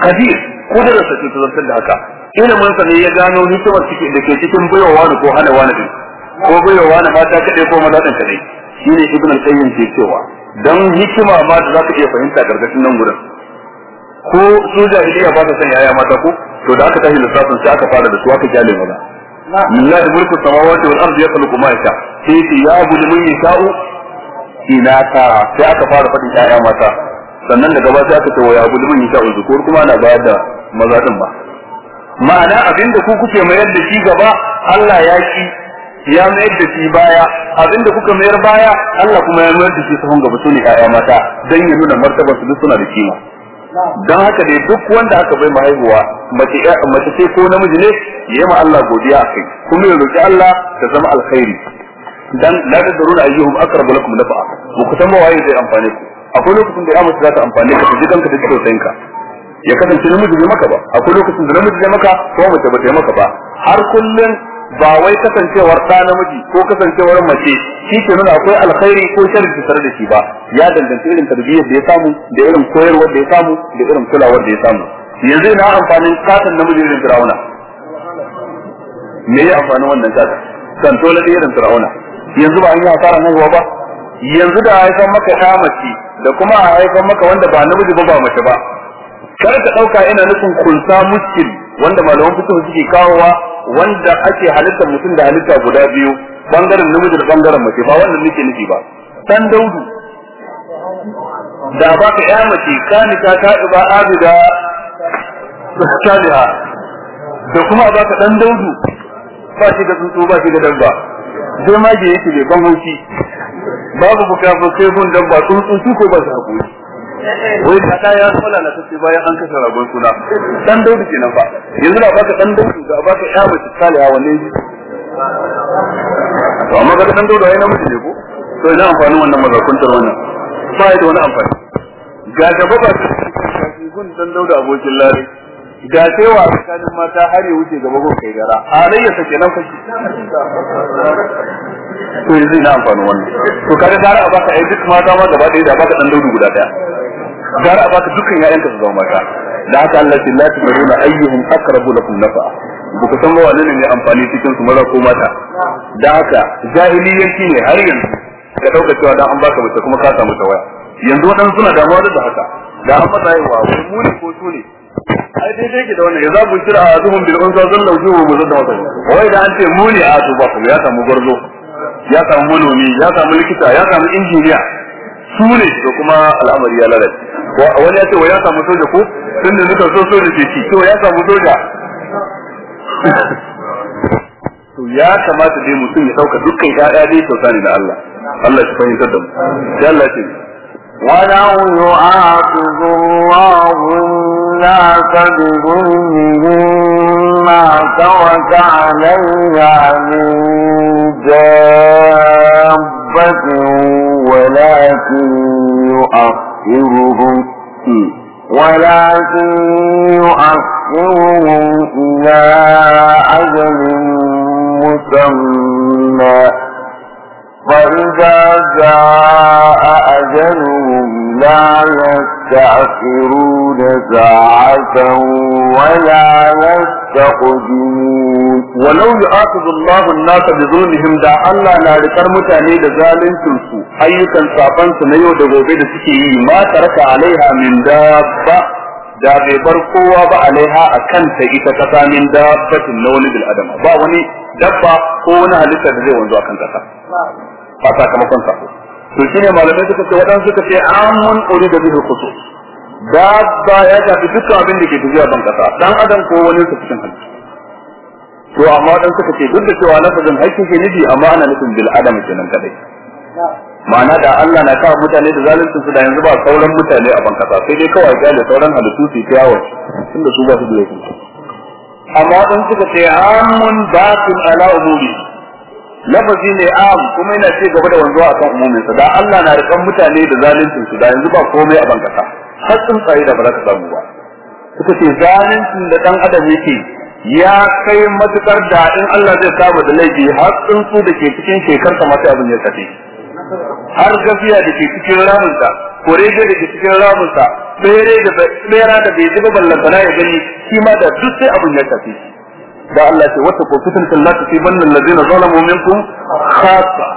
qadir. Kudrarsa ce ta zartar da haka. Ilimin sa ne ya gano hikimar ciki da ke cikin baiwa wani ko hana wani din. Ko baiwa wani mata kadai ko maza din kadai shine ibn al-qayyim ke cewa dan hikima ma da zaka iya fahimta gargashin nan gurin. Ko su jahiliya ba ta san yaya mata ko to da aka tashi lissafin sai aka fara da su aka ƙyale maza. Lillahi mulku samawati wal ardi yakhluqu ma yasha. Sai ce ya abu liman yasha'u inaka sai aka fara faɗin yaya mata. Sannan daga ba sai aka ce wa ya abu liman yasha'u zukur kuma ana bayar da maza din ba. Ma'ana abin da ku kuke mayar da shi gaba Allah ya ki ya mayar da shi baya. Abinda kuka mayar baya Allah kuma ya mayar da shi sahun gaba su ne ƴaƴa mata dan ya nuna martabar su suna da kima. Dan haka dai duk wanda aka bai mahaihuwa mace mace ce ko namiji ne yayi ma Allah godiya akai kuma ya roki Allah ta zama alkhairi. Dan la tadruna ayyuhum aqrabu lakum nafa'a ku ku san waye zai amfane ku. Akwai lokacin da ya mace za ta amfane ka ji kanka da tausayin ya kasance namiji bai maka ba. Akwai lokacin da namiji zai maka ko mace ba ta maka ba. Har kullun ba wai kasancewar ɗa namiji ko kasancewar mace shi ke nuna akwai alkhairi ko sharri tare da shi ba. Ya danganci irin tarbiyyar da ya samu da irin koyarwar da ya samu da irin kulawar da ya samu. Yanzu na amfanin katon namiji irin firawuna me ya amfanin wannan kata kan tola da irin firawuna yanzu ba an yi hasaran haihuwa ba? Yanzu da haifan maka ya mace da kuma a haifan maka wanda ba namiji ba ba mace ba. Kar ka ɗauka ina nufin kunsa muskil wanda malaman fiqh suke kawowa wanda ake halitta mutum da halitta guda biyu ɓangaren namiji da ɓangaren mace ba wannan nake nufi ba. Dan daudu da ba ka ya mace kani ta ta ba abida saliha da kuma ba ka dan daudu ba shi da tsuntsu ba shi da dabba. Sai ma ke yake bai ban haushi babu bukafukai gun dabba tsuntsu ko ba shi haƙuri wai da ta ya fara na tace bayan an kashe ragon suna. Dan daudu kenan fa. Yanzu da baka dan daudu da baka ya mace saliha wanne ji? To amma ga dan daudu ai namiji ko? To ina amfani wannan mazakuntar wannan? Ba da wani amfani. Ga gaba ba gun dan daudu abokin lare. Ga cewa tsakanin mata har ya wuce gaba ko kai gara. Halayya sake nan fashi to yanzu ina amfani wannan. To kaga gara a baka ai duk mata ma gaba ɗaya da baka dan daudu guda ɗaya gara a baka dukkan ƴaƴanka su zama mata. Da haka Allah ce la tudruna ayyuhum aqrabu lakum nafa'a buku san ba wane ne amfani cikin su maza ko mata. Da haka jahiliyanci ne har yanzu. Ka ɗauka cewa dan an baka mace kuma ka samu tawaya yanzu wadansu suna damuwa da haka. Da an mata yi wa mu ko su ne? Ai daidai ke da wannan. Ya zabu shira a zuhun bil unsa zallahu juhu mu zadda wata wai da an ce mu a to ba ku ya samu gwarzo. Ya samu manomi ya samu likita ya samu injiniya. Su ne da kuma al'amari ya lalace. Wani ya ce wa ya samu soja ko tun da nuka so soja ke ci to ya samu soja to ya kamata dai mutum ya dauka dukkan ƴaƴa dai kyauta ne da Allah Allah shi fahimtar da mu sai Allah ce ولو يؤاخذ الله الناس بظلمهم ما ترك عليها من دابة ولكن يؤخرهم ولكن يؤخرهم إلى أجل مسمى. فإذا جاء أجلهم لا يستأخرون ساعة ولا يستقدمون ولو يؤاخذ الله الناس بظلمهم da Allah na rikar mutane da zaluncin su ayyukan saban su na yau da gobe da suke yi ma taraka alaiha min dabba da bai bar kowa ba alaiha a kanta ita kasa min dabbatin na wani bil adama ba wani dabba ko wani halitta da zai wanzu akan kasa a sakamakon sa to shine malamai suka ce wadan suka ce amun urida bihi khusus. Dabba ya tafi dukkan abin da ke tafiya ban kasa dan adam ko wani su cikin halitta to amma dan suka ce duk da cewa lafazin haƙƙi ke nufi amma ana nufin bil adam kenan kadai. Ma'ana da Allah na kawo mutane da zaluncin su da yanzu ba sauran mutane a bankasa sai dai kawai ga da sauran halittu su yawo tunda su ba su da laifi amma dan suka ce amun batun ala umuri. Lafazi ne am kuma yana ce gaba da wanzuwa akan umumin sa da Allah na rikan mutane da zaluncin su da yanzu ba komai a bankasa har tsuntsaye da ba za ka samu ba. Suka ce zaluncin da dan adam yake ya kai matuƙar da in Allah zai kama da laifi har tsuntsu da ke cikin shekar kamar abin ya tafi har gafiya da ke cikin ramunsa kurege da ke cikin ramunsa tsere da tsera da bai ji ba ballantana ya gani shi ma da duk sai abin ya tafi da Allah ce wata ko fitin sallatu fi bannan ladina zalamu minkum khassa.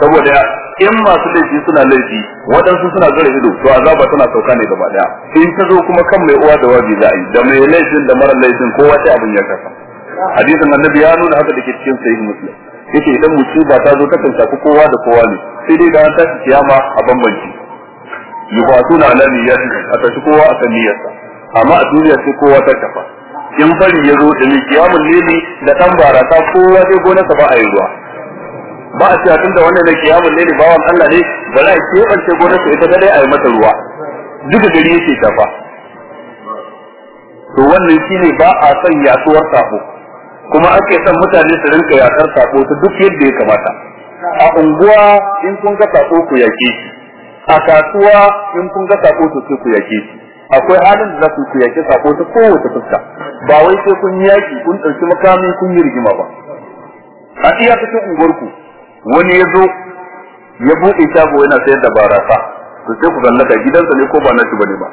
Saboda in masu laifi suna laifi waɗansu suna zara ido to azaba tana sauka ne gaba ɗaya in ta zo kuma kan mai uwa da wabi za da mai laifin da mara laifin kowa sai abin ya kasa hadisin annabi ya nuna haka da ke cikin sahih muslim. Yake idan musiba ta zo takan shafi kowa da kowa ne sai dai da an tashi kiyama a bambanci. Yubatuna ala niyyati a tashi kowa a kan niyyarsa. Amma a duniya sai kowa ta tafa in fari ya zo da kiyamun lili da dan barata kowa dai gonarsa ba a yi ruwa. Ba a cewa tunda wannan ne kiyamun lili bawan Allah ne ba za a keɓance gonarsa ita kadai a yi mata ruwa. Duka gari yake tafa to wannan shine ba a son yaduwar sabo kuma ake son mutane su rinka yakar sako ta duk yadda ya kamata. A unguwa in kun ga sako ku yake shi. A kasuwa in kun ga sako to ku yake shi. Akwai halin da za ku ku sako ta kowace fuska. Ba wai sai kun yaki kun ɗauki makami kun yi rigima ba. A iyakacin unguwarku wani ya zo ya buɗe shago yana sayar da barasa. To sai ku zallaka gidansa ne ko ba nashi ba ne ba.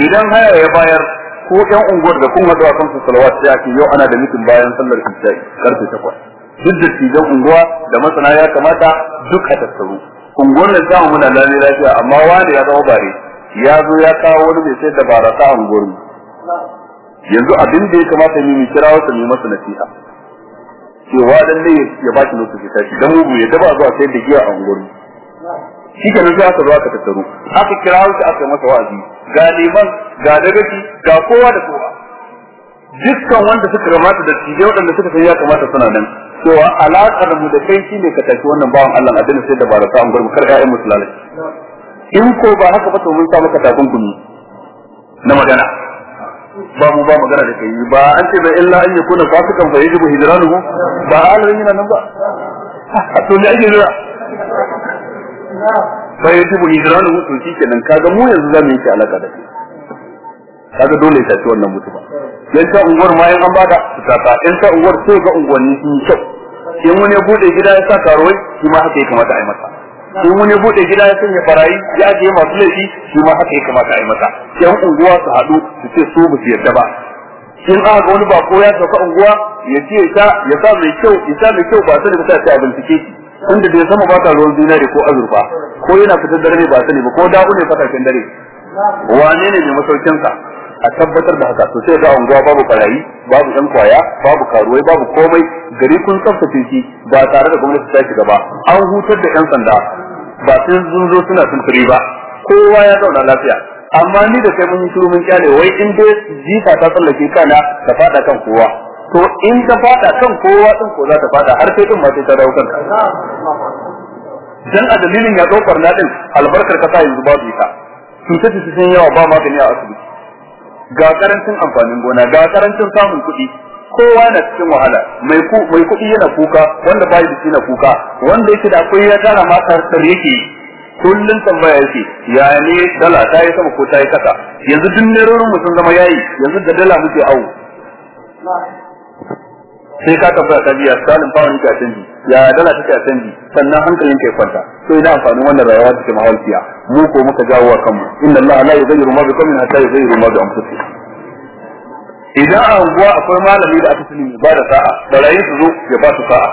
Idan haya ya bayar ko ɗan unguwar da kun haɗu a kan salawat sai ake yau ana da mitin bayan sallar isha'i ƙarfe takwas. Duk da cijan unguwa da masana ya kamata duk a tattaru. Unguwar da samu muna lalai lafiya amma wani ya zama bare. Ya zo ya kawo wani mai sayar da barasa a mu. Yanzu abin da ya kamata ne mu kira wasu ne masa nasiha. Cewa dan ne ya ba shi lokaci tashi dan mugu ya daba zuwa sayar da giya a mu. Shi ke nan sai aka zo aka tattaru aka kira shi aka masa wa'azi. Ga liman ga dagaci ga kowa da kowa. Dukkan wanda suka kamata da tijai waɗanda suka san ya kamata suna nan. Cewa alaƙar mu da kai shine ka tafi wannan bawan Allah a sai da baraka an gurbu kar ƴaƴan musulmai in ko ba haka ba to mun sa maka takunkumi na magana. Ba mu ba magana da kai. Ba an ce bai illa an yakuna fasikan fa yajibu hijranuhu. Ba alarin yana nan ba. To ne ake jira? Bai yi tubu hijiranu mutum shi kenan kaga mu yanzu za mu yi alaka da kai kaga dole ya tafi wannan mutuba. Yan ta unguwar ma yan an ba da su tata. Yan ta unguwar sai ga unguwanni sun yi kyau. In wani ya buɗe gida ya sa karuwai shi ma haka ya kamata a yi masa. In wani buɗe gida ya sanya barayi ya ajiye masu laifi shi ma haka ya kamata a yi masa. Yan unguwa su haɗu su ce su ba su yarda ba. In aka ga wani bako ya sauka unguwa ya ce ya sa ya sa mai kyau ya sa mai kyau ba sai da ta a bincike shi. Tunda da sama ba ta ruwan zinare ko azurfa. Ko yana fitar dare ba sani ba ko da'u ne fataken dare. Wane ne mai masaukin sa a tabbatar da haka. To sai ga unguwa babu barayi babu yan ƙwaya babu karuwai babu komai. Gari kun tsaftace shi ba tare da gwamnati ta shiga ba. An hutar da yan sanda. Ba sun zo suna tunturi ba. Kowa ya zauna lafiya. Amma ni da kai mun shiru mun ƙyale wai in dai jifa ta tsallake kana ta fada kan kowa. To in ta fada kan kowa din ko za ta fada har sai din ma sai ta dawo kanka dan a dalilin ya ɗaukar na din albarkar kasa yanzu babu ita. Cuta ta sun yawa ba magani a asibiti. Ga ƙarancin amfanin gona ga ƙarancin samun kuɗi. Kowa na cikin wahala. Mai mai kuɗi yana kuka wanda bai da na kuka. Wanda yake da akwai ya tara ma tsar yake kullun tambaya yake ya ne dala ta yi sama ko ta yi kasa yanzu duk nerorin mu sun zama yayi yanzu da dala muke awo. Sai ka tabbata ta biya salin fawon ka canji ya dala take a canji sannan hankalin kai kwanta. To ina amfanin wannan rayuwa take mahaukiya mu ko muka jawo wa kanmu. Inna Allah la yughayyiru ma bi qawmin hatta yughayyiru ma bi anfusihim. Idan a unguwa akwai malami da aka sani ba da sa'a barayi su zo ya ba su sa'a.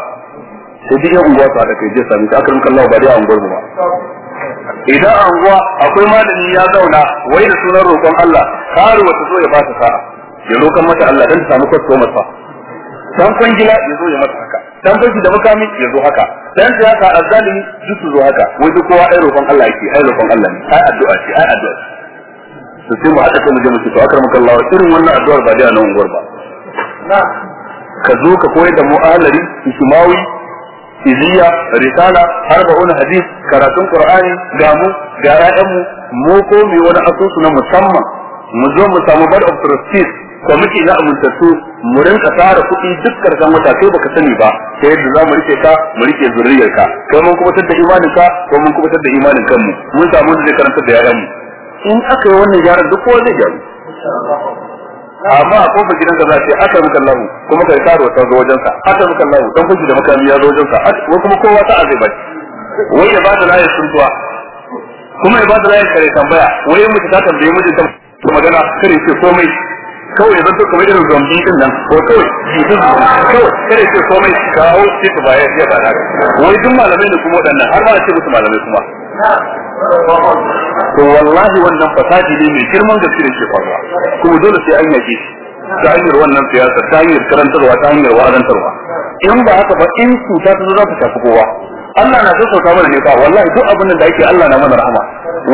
Sai duk yan unguwa su haɗa kai je sami ta akarin kallahu ba dai a unguwar ba. Idan a unguwa akwai malami ya zauna wai da sunan roƙon Allah karuwa ta zo ya ba ta sa'a. Ya roƙon mata Allah dan ta samu kwasto masa dan kwangila ya zo ya masa haka. Dan fashi da makami ya zo haka. Dan siyasa azzalimi duk su zo haka. Wai duk kowa ai roƙon Allah yake ai roƙon Allah ne. Ai addu'a ce ai addu'a to sai mu haɗa kai mu je mu ce to akramaka Allah. Irin wannan addu'ar ba da nan unguwar ba. Ka zo ka koyar da mu'alari ismawi iziya risala arba'un hadis karatun qur'ani ga mu ga ƴaƴanmu mu. Ko mu wani asusu na musamman. Mu zo mu samu board of trustees kwamiti na amintattu. Mu rinka tara kuɗi duk ƙarshen wata kai baka sani ba ta yadda za mu riƙe ka mu riƙe zuriyar ka kai mun kuɓutar da imanin ka ko mun kuɓutar da imanin kanmu. Mun samu da zai karantar da yaran mu in aka yi wannan gyaran duk kowa zai gyaru. Amma a ƙofar gidan da za ce aka muka lahu kuma kai karo ta zo wajen sa aka muka lahu dan fushi da makami ya zo wajen sa ko kuma kowa ta azai bai wai ya ba da layar suntuwa. Kuma ya ba da layar kare tambaya. Wai mutu ta tambaye mijinta magana kare ce komai. Kawai ya zanto kamar irin zombi ɗin nan ko kawai kawai kare ce komai kawo ce ta baya ya ba da wai duk malamai ne kuma waɗannan har ma ce musu malamai kuma. To wallahi wannan fasadi ne mai girman gaske da ke faruwa. Kuma dole sai an yake shi. Ta hanyar wannan siyasa ta hanyar karantarwa ta hanyar wa'azantarwa. In ba haka ba in cuta ta zo za ta shafi kowa. Allah na sassauta mana ne fa wallahi duk abin da yake Allah na mana rahama.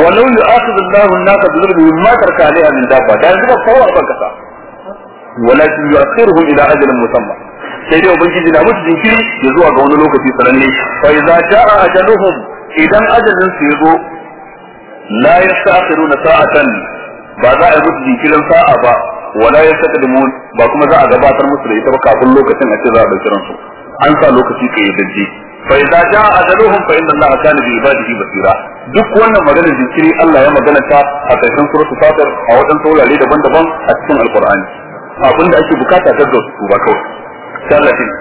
Walau yu'akhidhu Allahu an-nasa bi dhulmihim ma taraka 'alayha min dabba da yanzu ba kowa ban kasa walakin yu'akhiruhum ila ajalin musamma sai dai ubangiji na musu jinkiri ya zuwa ga wani lokaci sananne fa idza ja'a ajaluhum idan ajalin su ya zo la yasta'khiruna sa'atan ba za a yi musu jinkirin sa'a ba wala yastaqdimun ba kuma za a gabatar musu da ita ba kafin lokacin a ce za a ɗauki ransu an sa lokaci kai daji fa idza jaa ajaluhum fa inna allaha kana bi ibadihi basira duk wannan maganar jinkiri Allah ya magana ta a karshen suratul fatir a wadan saurare daban-daban a cikin alqur'ani abinda ake bukata ta da su ba kawai sallatin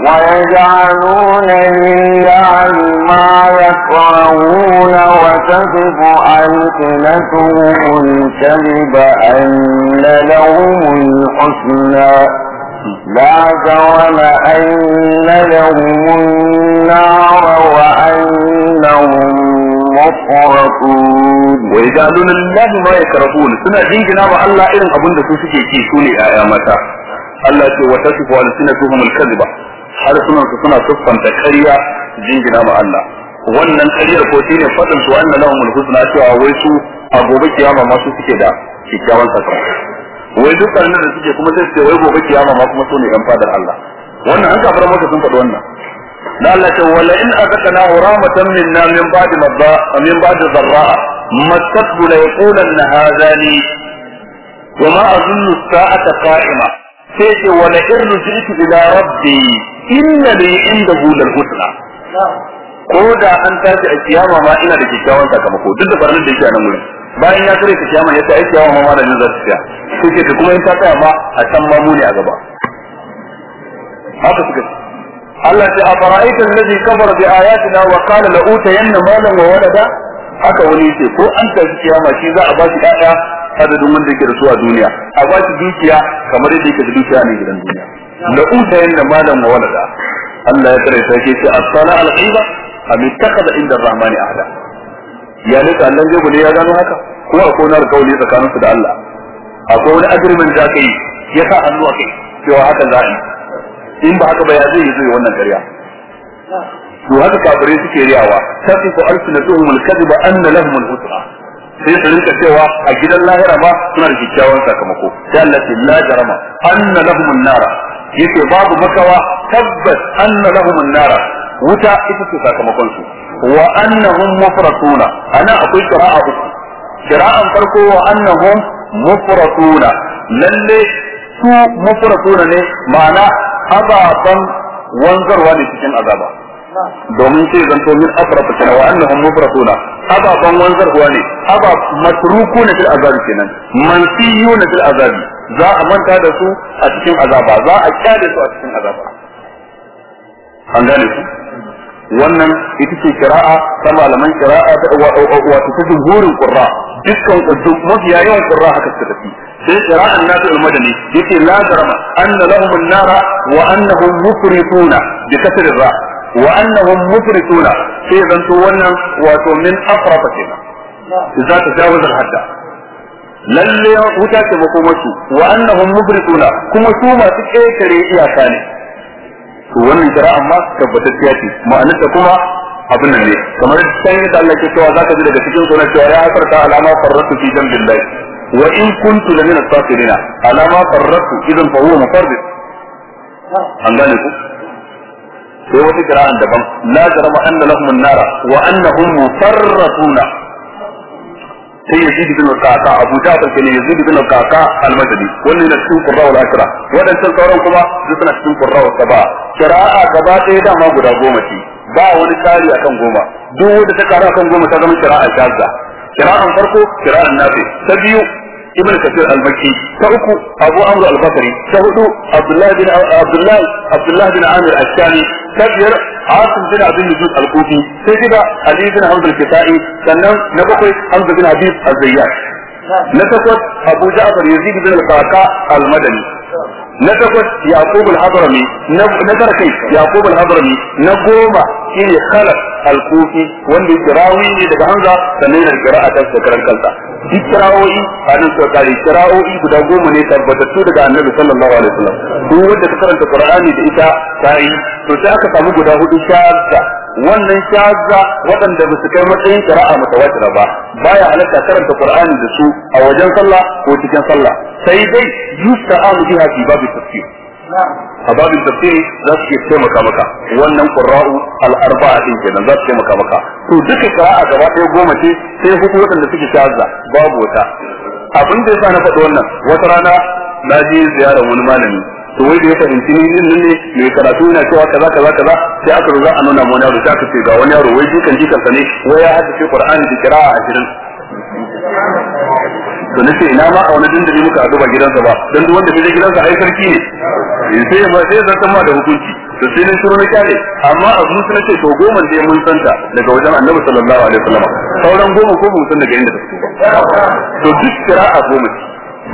ويجعلون لله ما يكرهون وتصف ألسنتهم الكذب أن لهم الحسنى لا زوال أن لهم النار وأنهم مفرطون. ويجعلون الله ما يكرهون. سنة دين جناب الله إذن أبن دسوسي كي تيسوني يا أمتا على سنة هم الكذبة. هذا سنة سنة صفا تكريا دين جناب الله wannan kariyar ko shine fadin su annalahumul husna cewa wai su a gobe kiyama ma su suke da wai duk karnar da suke kuma sai suke wai gobe kiyama ma kuma su ne yan fadar Allah. Wannan an kafara maka sun faɗi wannan. Da Allah ce wala in azaqna uramatan minna min ba'di madda min ba'di dharra masatu la yaqulanna hadani wa ma azunnu sa'ata qa'ima. Sai ce wala in rujitu ila rabbi inna li indahu al-husna ko da an tashi a kiyama ma ina da kikkiawan sakamako duk da farin da yake a nan wurin. Bayan ya kare kiyama ya ta ai kiyama ma malamin za su tsaya. Sai ce kuma in ta tsaya ma a can ma mu ne a gaba. Haka suka ce. Allah ce a fara'aita allazi kafara bi ayatina wa qala la utayanna malan wa walada? Haka wani ce ko an tashi kiyama shi za a ba shi ƴaƴa adadin wanda yake da su a duniya. A ba shi dukiya kamar yadda yake da dukiya ne gidan duniya. La utayanna malan wa walada. Allah ya kare sai ce as-sala al-ghiba am ittakhadha inda ar-rahmani ahada. Ya nika Allah zai ne ya gano haka? Ko akwai wani alƙawari tsakaninsu da Allah? Akwai wani agreement da aka yi ya sa hannu a kai cewa haka za a in ba haka ba ya zai zai wannan ƙarya. To haka kafirai suke riyawa. Tasifu alsinatuhum al-kadhiba anna lahum al-husna sai su rinka cewa a gidan lahira ma suna da kyakkyawan sakamako. Sai Allah ce la jarama anna lahum an-nara. Yace babu makawa tabbas anna lahum an-nara. Wuta ita ce sakamakon su wa annahum mufratuna ana akwai qira'a uku. Qira'an farko wa annahum mufratuna lalle su mufratuna ne ma'ana ababan wanzarwa ne cikin azaba. Domin sai zanto min kana wa annahum mufratuna ababan wanzarwa ne aba matrukuna fil azab kenan mansiyuna fil azab za a manta da su a cikin azaba za a ƙyale su a cikin azaba. An gane su wannan ita ce kira'a ta malaman kira'a ta wato ta jumhurin qurra. Dukkan duk mafiya yawan qurra haka suka tafi. Sai kira'an nasu al-madani ya ce la jarama anna lahum an-nara wa annahum mufrituna bi kasr ra wa annahum mufrituna. Sai zanto wannan wato min afrafa kenan. Za ta jawaza al-hadda lalle wuta ce makomarsu wa annahum mufrituna kuma su masu kekare iyaka ne. To wannan kira'an ma tabbatacciya ce ma'anarta kuma abin ne kamar san yadda Allah ke cewa zaka ji daga cikin sunan cewa ya asarta alama farratu fi jambillahi wa in kuntu lamina as-safirina alama farratu idan fa huwa mufarrid an gane ku sai wata kira'an daban la jarama anna lahum an-nara wa annahum mufarratuna sai yazid bin kaka abu jafar kenan yazid bin kaka al-madani. Wannan na cikin qurra wal ashra. Wadannan sauran kuma duk suna cikin qurra wal saba. Qira'a gaba ɗaya dama guda goma ce. Ba wani kari akan goma. Duk wanda ta kara akan goma ta zama qira'a shazza qira'an farko qira'an nafi. Ta biyu ibn kathir al-makki. Ta uku abu amr al-basri. Ta huɗu abdullah bin abdullah abdullah bin amir al-shami. تجر عاصم بن عبد اللجود القوطي سيدنا علي بن عبد الكسائي سنن نبقي حمد بن عبيد الزياش. نتفت أبو جعفر يزيد بن الكعكاء المدني. نتفت يعقوب الهضرمي نتركي يعقوب الحضرمي نقوم في خلق القوطي تراوي لدى دقانزا سنين القراءة تذكر الكلتا duk kirawoyi a nan so kare kirawoyi guda goma ne tabbatattu daga annabi sallallahu alaihi wasallam. Duk wanda ta karanta qur'ani da ita ta yi. To sai aka samu guda huɗu shazza. Wannan shazza waɗanda ba su kai matsayin qira'a mutawatira ba. Baya halatta karanta qur'ani da su a wajen sallah ko cikin sallah. Sai dai yusta'amu biha fi babu tafsir. A babin tafsiri za su iya taimaka maka. Wannan qurra'u al-arba'a din kenan za su taimaka maka. To duka qira'a gaba ɗaya goma ce sai huɗu waɗanda suke shazza babu wata. Abin da yasa na faɗi wannan wata rana na je ziyarar wani malami. To wai da ya fahimci ni din ne mai karatu yana cewa kaza kaza kaza sai aka zo za a nuna mu wani yaro sai aka ce ga wani yaro wai jikan jikan sa ne wai ya haddace qur'ani da qira'a 20 to nace ina ma a wani dindindin muka haɗu ba gidansa ba? Dan duk wanda bai gidansa ai sarki ne. Sai ba sai zan ma da hukunci. To sai ne shiru na ƙyale. Amma a zuci nace to goma da mun santa daga wajen Annabi sallallahu alaihi wasallam. Sauran goma ko mun san daga inda to duk goma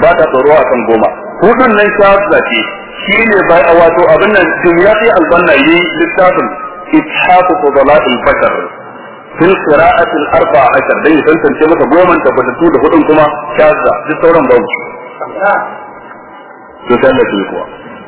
ba ta tsoro akan goma. Hudun nan shahada ce. Shine bai wato abin nan dumyati albanna yi littafin ithaqu fudalatul bashar. Fil qira'ati al-arba'a ashar dai tantance maka da hudun kuma shazza duk sauran babu to tallafi kuwa.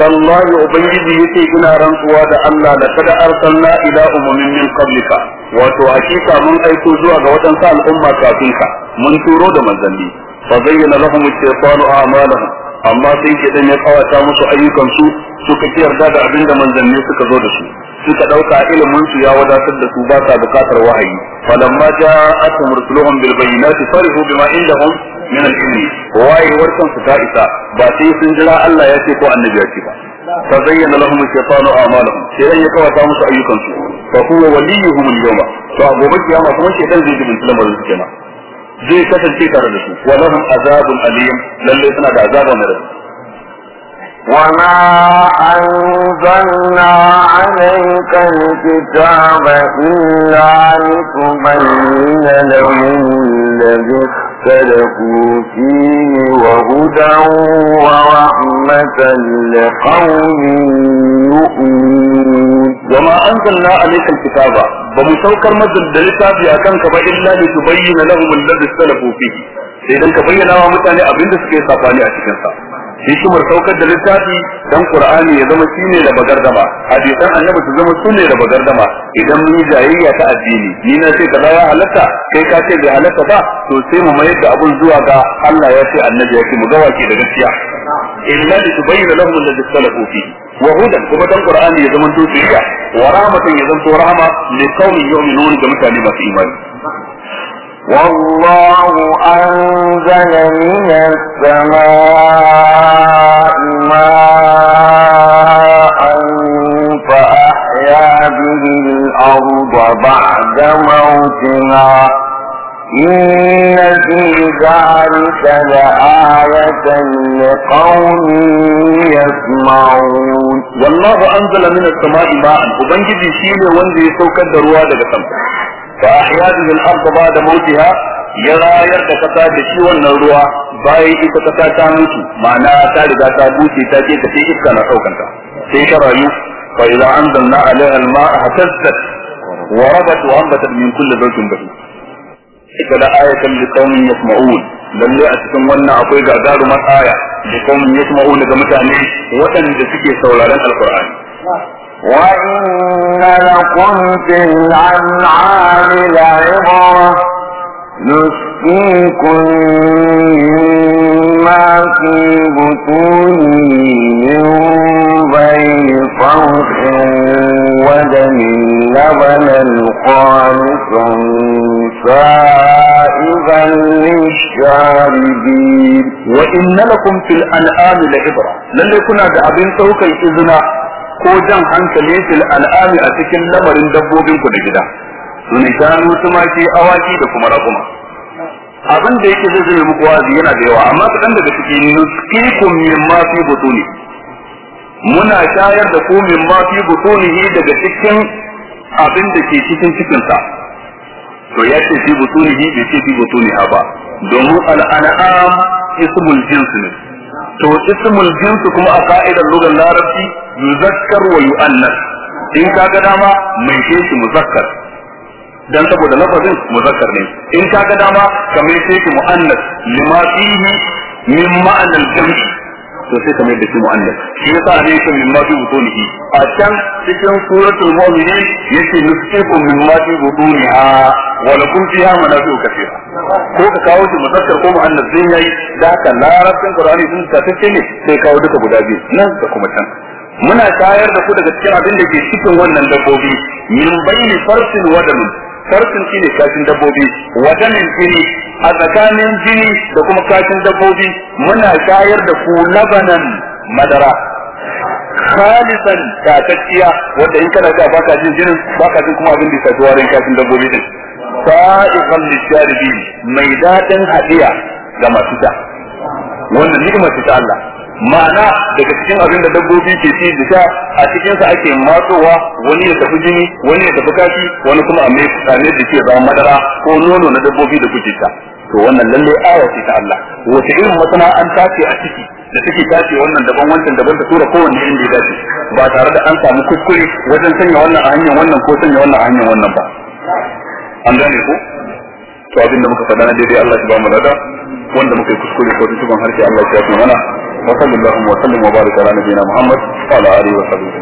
tallahi ubangiji yake ina rantsuwa da Allah da kada arsalna ila umumin min qablika. Wato hakika mun aiko zuwa ga wadansu al'umma kafin ka. Mun turo da manzanni. Fa zayyana lahum ash-shaytanu a'malahum. Amma sai kidan ya ƙawata musu ayyukan su suka ki yarda da abin da manzanni suka zo da su. Suka ɗauka ilimin su ya wadatar da su ba sa buƙatar wahayi. Falamma ja'atuhum rusuluhum bil bayyinati farihu bima indahum. min al-ilmi. Wayewar kansu ta isa ba sai sun jira Allah ya ce ko annabi ya ce ba. Fa zayyana lahum shaytanu a'malahum sai ya ƙawata musu ayyukansu. Fa huwa waliyuhum al-yawma to a gobe kiyama kuma shedan zai jibin lamarin su kenan. Zai kasance tare da su wa lahum azabun alim lalle suna da azaba mai وما أنزلنا عليك الكتاب إلا لتبين لهم الذي اختلفوا فيه وهدى ورحمة لقوم يؤمنون وما أنزلنا عليك الكتاب بمسوكر مدل دلتا في أكنك إلا لتبين لهم الذي اختلفوا فيه sai dan ka bayyana wa mutane abin da hikimar saukar da littafi dan qur'ani ya zama shine da bagardama hadisan annabi su zama su ne da bagardama idan mun jayayya ta addini ni na ce kaza ya halatta kai ka ce bai halatta ba to sai mu mayar da abun zuwa ga Allah ya ce annabi ya ce mu ga wake da gaskiya. Illa li tubayyana lahum alladhi ikhtalafu fihi wa hudan kuma dan qur'ani ya zama dukiya wa rahmatan ya zama rahama li qaumin yu'minun ga mutane masu imani. والله أنزل من السماء ماء فأحيا به الأرض بعد موتها إن في ذلك لآية لقوم يسمعون والله أنزل من السماء ماء وبنجد شيء وانزي سوكد رواد لكم فأحيا به الأرض بعد موتها يرى يرتكتا بشيوى النروى باي إتكتا تانوك معنى تالي ذاتا بوتي تاتي تتي إتكنا حوكنتا في شرعي فإذا أنزلنا عليها الماء هتزت وربت وأنبتت من كل زوج به إذا آية لقوم يسمعون. lalle a cikin wannan akwai gagarumar aya da kuma yake ma'ula ga mutane waɗanda suke sauraron alkur'ani وإن لكم في الأنعام لعبرة نسقيكم مما في بطونه من بين فرح ودم لبنا خالصا سائغا للشاربين وإن لكم في الأنعام لعبرة. لن يكون هذا أبين سوكي إذنا ko jan hankali fil al'ami a cikin lamarin dabbobin ku da gida. Su ne shanu tumaki awaki da kuma raguma abin da yake zai zai muku wazi yana da yawa amma kaɗan daga cikin nuskikum min ma fi butuni. Muna shayar da ku min ma fi butunihi daga cikin abin da ke cikin cikinsa. To ya ce fi butunihi bai ce fi butuniha ba. Domin al'an'am ismul jins ne. To ismul jins kuma a ka'idar lugar larabci yuzakkar wa yu'annas. In kaga dama mai shi muzakkar. Dan saboda lafazin muzakkar ne. In kaga dama kamar sai shi mu'annas. Lima fihi min ma'anal jam'i. To sai kamar da shi mu'annas. Shi yasa ne yake min ma fi butunihi. A can cikin suratul mu'minin ya ce nusikum min ma fi butuniha. Wa lakum fiha manafi'u kathira. Ko ka kawo shi muzakkar ko mu'annas zai yayi da haka larabcin qur'ani sun tace ne sai kawo duka guda biyu. Nan da kuma can. Muna shayar da ku daga cikin abin da ke cikin wannan dabbobi. Min bayni farsin wadamin farsin shine kashin dabbobi. Wadamin jini. A tsakanin jini da kuma kashin dabbobi muna shayar da ku labanan madara. Khalisan tatacciya wanda in kana da baka jin jinin baka jin kuma abin da ke warin kashin dabbobi din. Sa'iqan lisharibi mai daɗin hadiya ga masu ta wanda ni'imar ta Allah. Ma'ana daga cikin abin da dabbobi ke ci da a cikin sa ake matsowa wani ya tafi jini wani ya tafi kashi wani kuma a mai tsane da ke zama madara ko nono na dabbobi da kuke sha. To wannan lalle aya ce ta Allah. Wace irin masana'anta ce a ciki da take tace wannan daban wancan daban ta tura kowanne inda ya dace? Ba tare da an samu kuskure wajen sanya wannan a hanyar wannan ko sanya wannan a hanyar wannan ba. An gane ko? To abin da muka faɗa na daidai Allah ya ba mu lada. Wanda muka yi kuskure ko tuban harshe Allah ya shafe mana. Wa ala alihi wa sahbihi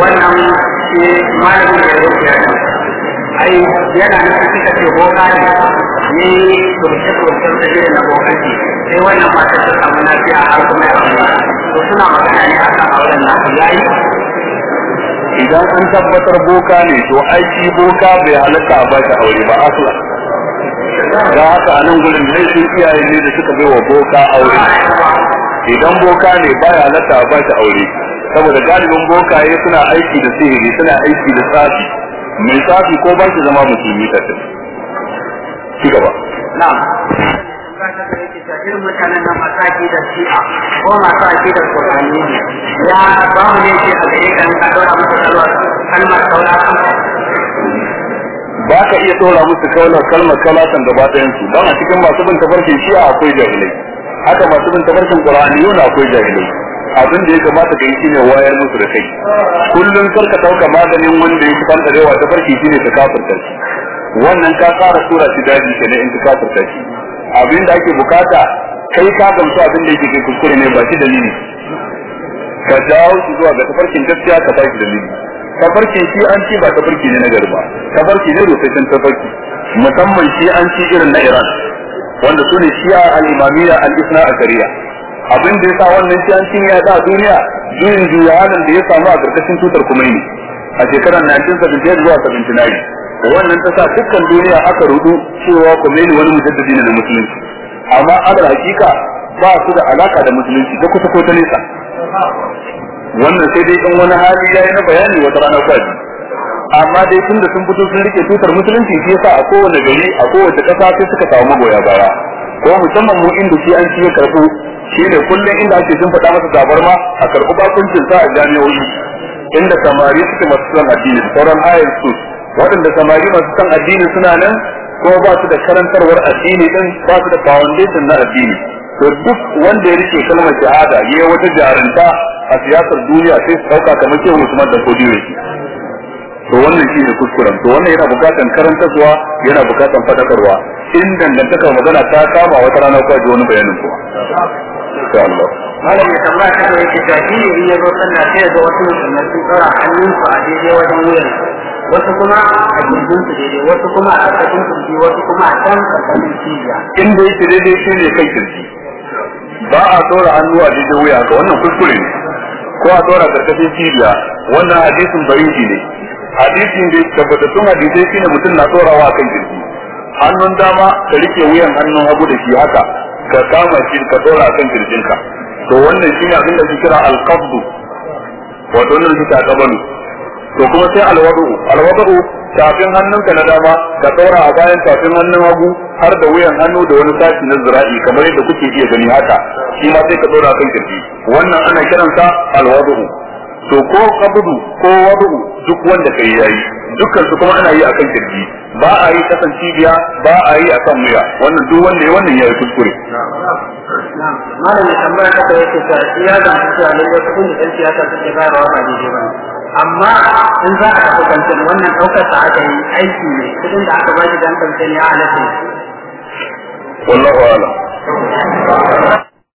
wannan shi malamin da ya rufe ai yana nufin suka ce boka ne. Ni turke turken da irin na bokanci sai wannan matar ta samu lafiya har kuma ya aure to suna magana ne a kan auren nasu yayi idan an tabbatar boka ne to aiki boka bai halatta a bashi aure ba asla da haka a nan gurin laifin iyaye ne da suka bai wa boka aure. Idan boka ne baya halatta a bashi aure. Saboda galibin bokaye suna aiki da sihiri suna aiki da tsafi. Mai tsafi ko ba shi zama musulmi ta ci gaba. Na'am. Ya ba mu ne a kan kalmar kalmar saura ba ka iya tsora musu kalmar kalatan gaba ɗayan su. Don a cikin masu bin tafarkin shi'a akwai jahilai. Haka masu bin tafarkin qur'ani yana akwai jahilai. Abin da ya kamata ka yi shine wayar musu da kai. Kullum kar ka ɗauka maganin wanda ya fi fantarewa ta farki shine ta kafirta shi. Wannan ka fara tura shi daji kenan in ka kafirta shi. Abinda ake buƙata kai ka gamsu abin da yake kuskure ne ba shi dalili. Ka jawo shi zuwa ga tafarkin gaskiya ka baki dalili. Tafarkin shi an ci ba tafarki ne na gari ba. Tafarki ne rufaitan tafarki. Musamman shi an ci irin na Iran wanda su ne shi'a al-imamiyya al-isna a shari'a abin da ya sa wannan shi an ya da duniya juyin juya halin da ya samu a ƙarƙashin tutar kumaini a shekarar 1978 zuwa 79 wannan ta sa dukkan duniya aka rudu cewa kumaini wani mujaddadi ne na musulunci. Amma alal hakika ba su da alaka da musulunci ta kusa ko ta nesa. Wannan sai dai in wani hali yayi na bayani wata rana kwaji amma dai tun da sun fito sun riƙe tutar musulunci shi yasa a kowane gari a kowace kasa sai suka samu magoya baya. Ko musamman mu inda shi an ciye karfu shi ne kullum inda ake sun faɗa masa tabarma a karɓi bakuncin sa a jami'o'i inda samari suke masu son addini. Sauran ayar su waɗanda samari masu son addini suna nan ko ba su da karantarwar addini din ba su da foundation na addini. To duk wanda ya riƙe kalmar shahada ya wata jarunta a siyasar duniya sai su ɗauka kamar ke Usman da Kodiyo to wannan shi ne kuskuren. To wannan yana bukatan karantarwa yana bukatan fadakarwa in dangantakar magana ta kama wata rana ko ji wani bayanin kuma. Insha Allah. Malam ya tambaya ta da yake ta shi ne ya zo sallah sai ga wasu musulmai sun tsara hannunsu a daidai wajen wuyan. Wasu kuma a ƙirjin su daidai wasu kuma a ƙarƙashin ƙirji wasu kuma a can ƙarƙashin cibiya. Inda yake daidai shi ne kan ƙirji. Ba a tsora hannu a daidai wuya ga wannan kuskure ne. Ko a tsora ƙarƙashin cibiya wannan hadisin bariji ne. Hadisin da tabbatattun hadisai shine mutum na tsorawa kan ƙirji. Hannun dama ka riƙe wuyan hannun hagu da shi haka ka kama shi ka tsora kan kirjinka. To wannan shine abin da ake kira al-qabdu wato wannan shi ta kabalu. To kuma sai alwadu alwadu tafin hannunka na dama ka ɗora a bayan tafin hannun hagu har da wuyan hannu da wani sashi na zira'i kamar yadda kuke iya gani haka. Shi ma sai ka ɗora kan ƙirji. Wannan ana kiransa alwadu. To ko qabdu ko wadu duk wanda kai yayi dukkan su kuma ana yi akan ƙirji. Ba a yi kasan cibiya ba a yi akan wuya. Wannan duk wanda ya wannan yayi kuskure. Malam ya tambaya ta da yake ta ya ga cewa lalle kuɗin da siyasa suke bayarwa ba daidai ba amma in za a tafi kantin wannan ɗaukar ta aka yi aiki ne. Kudin da aka ba shi dan kantin ya halatta. Wallahu a'lam.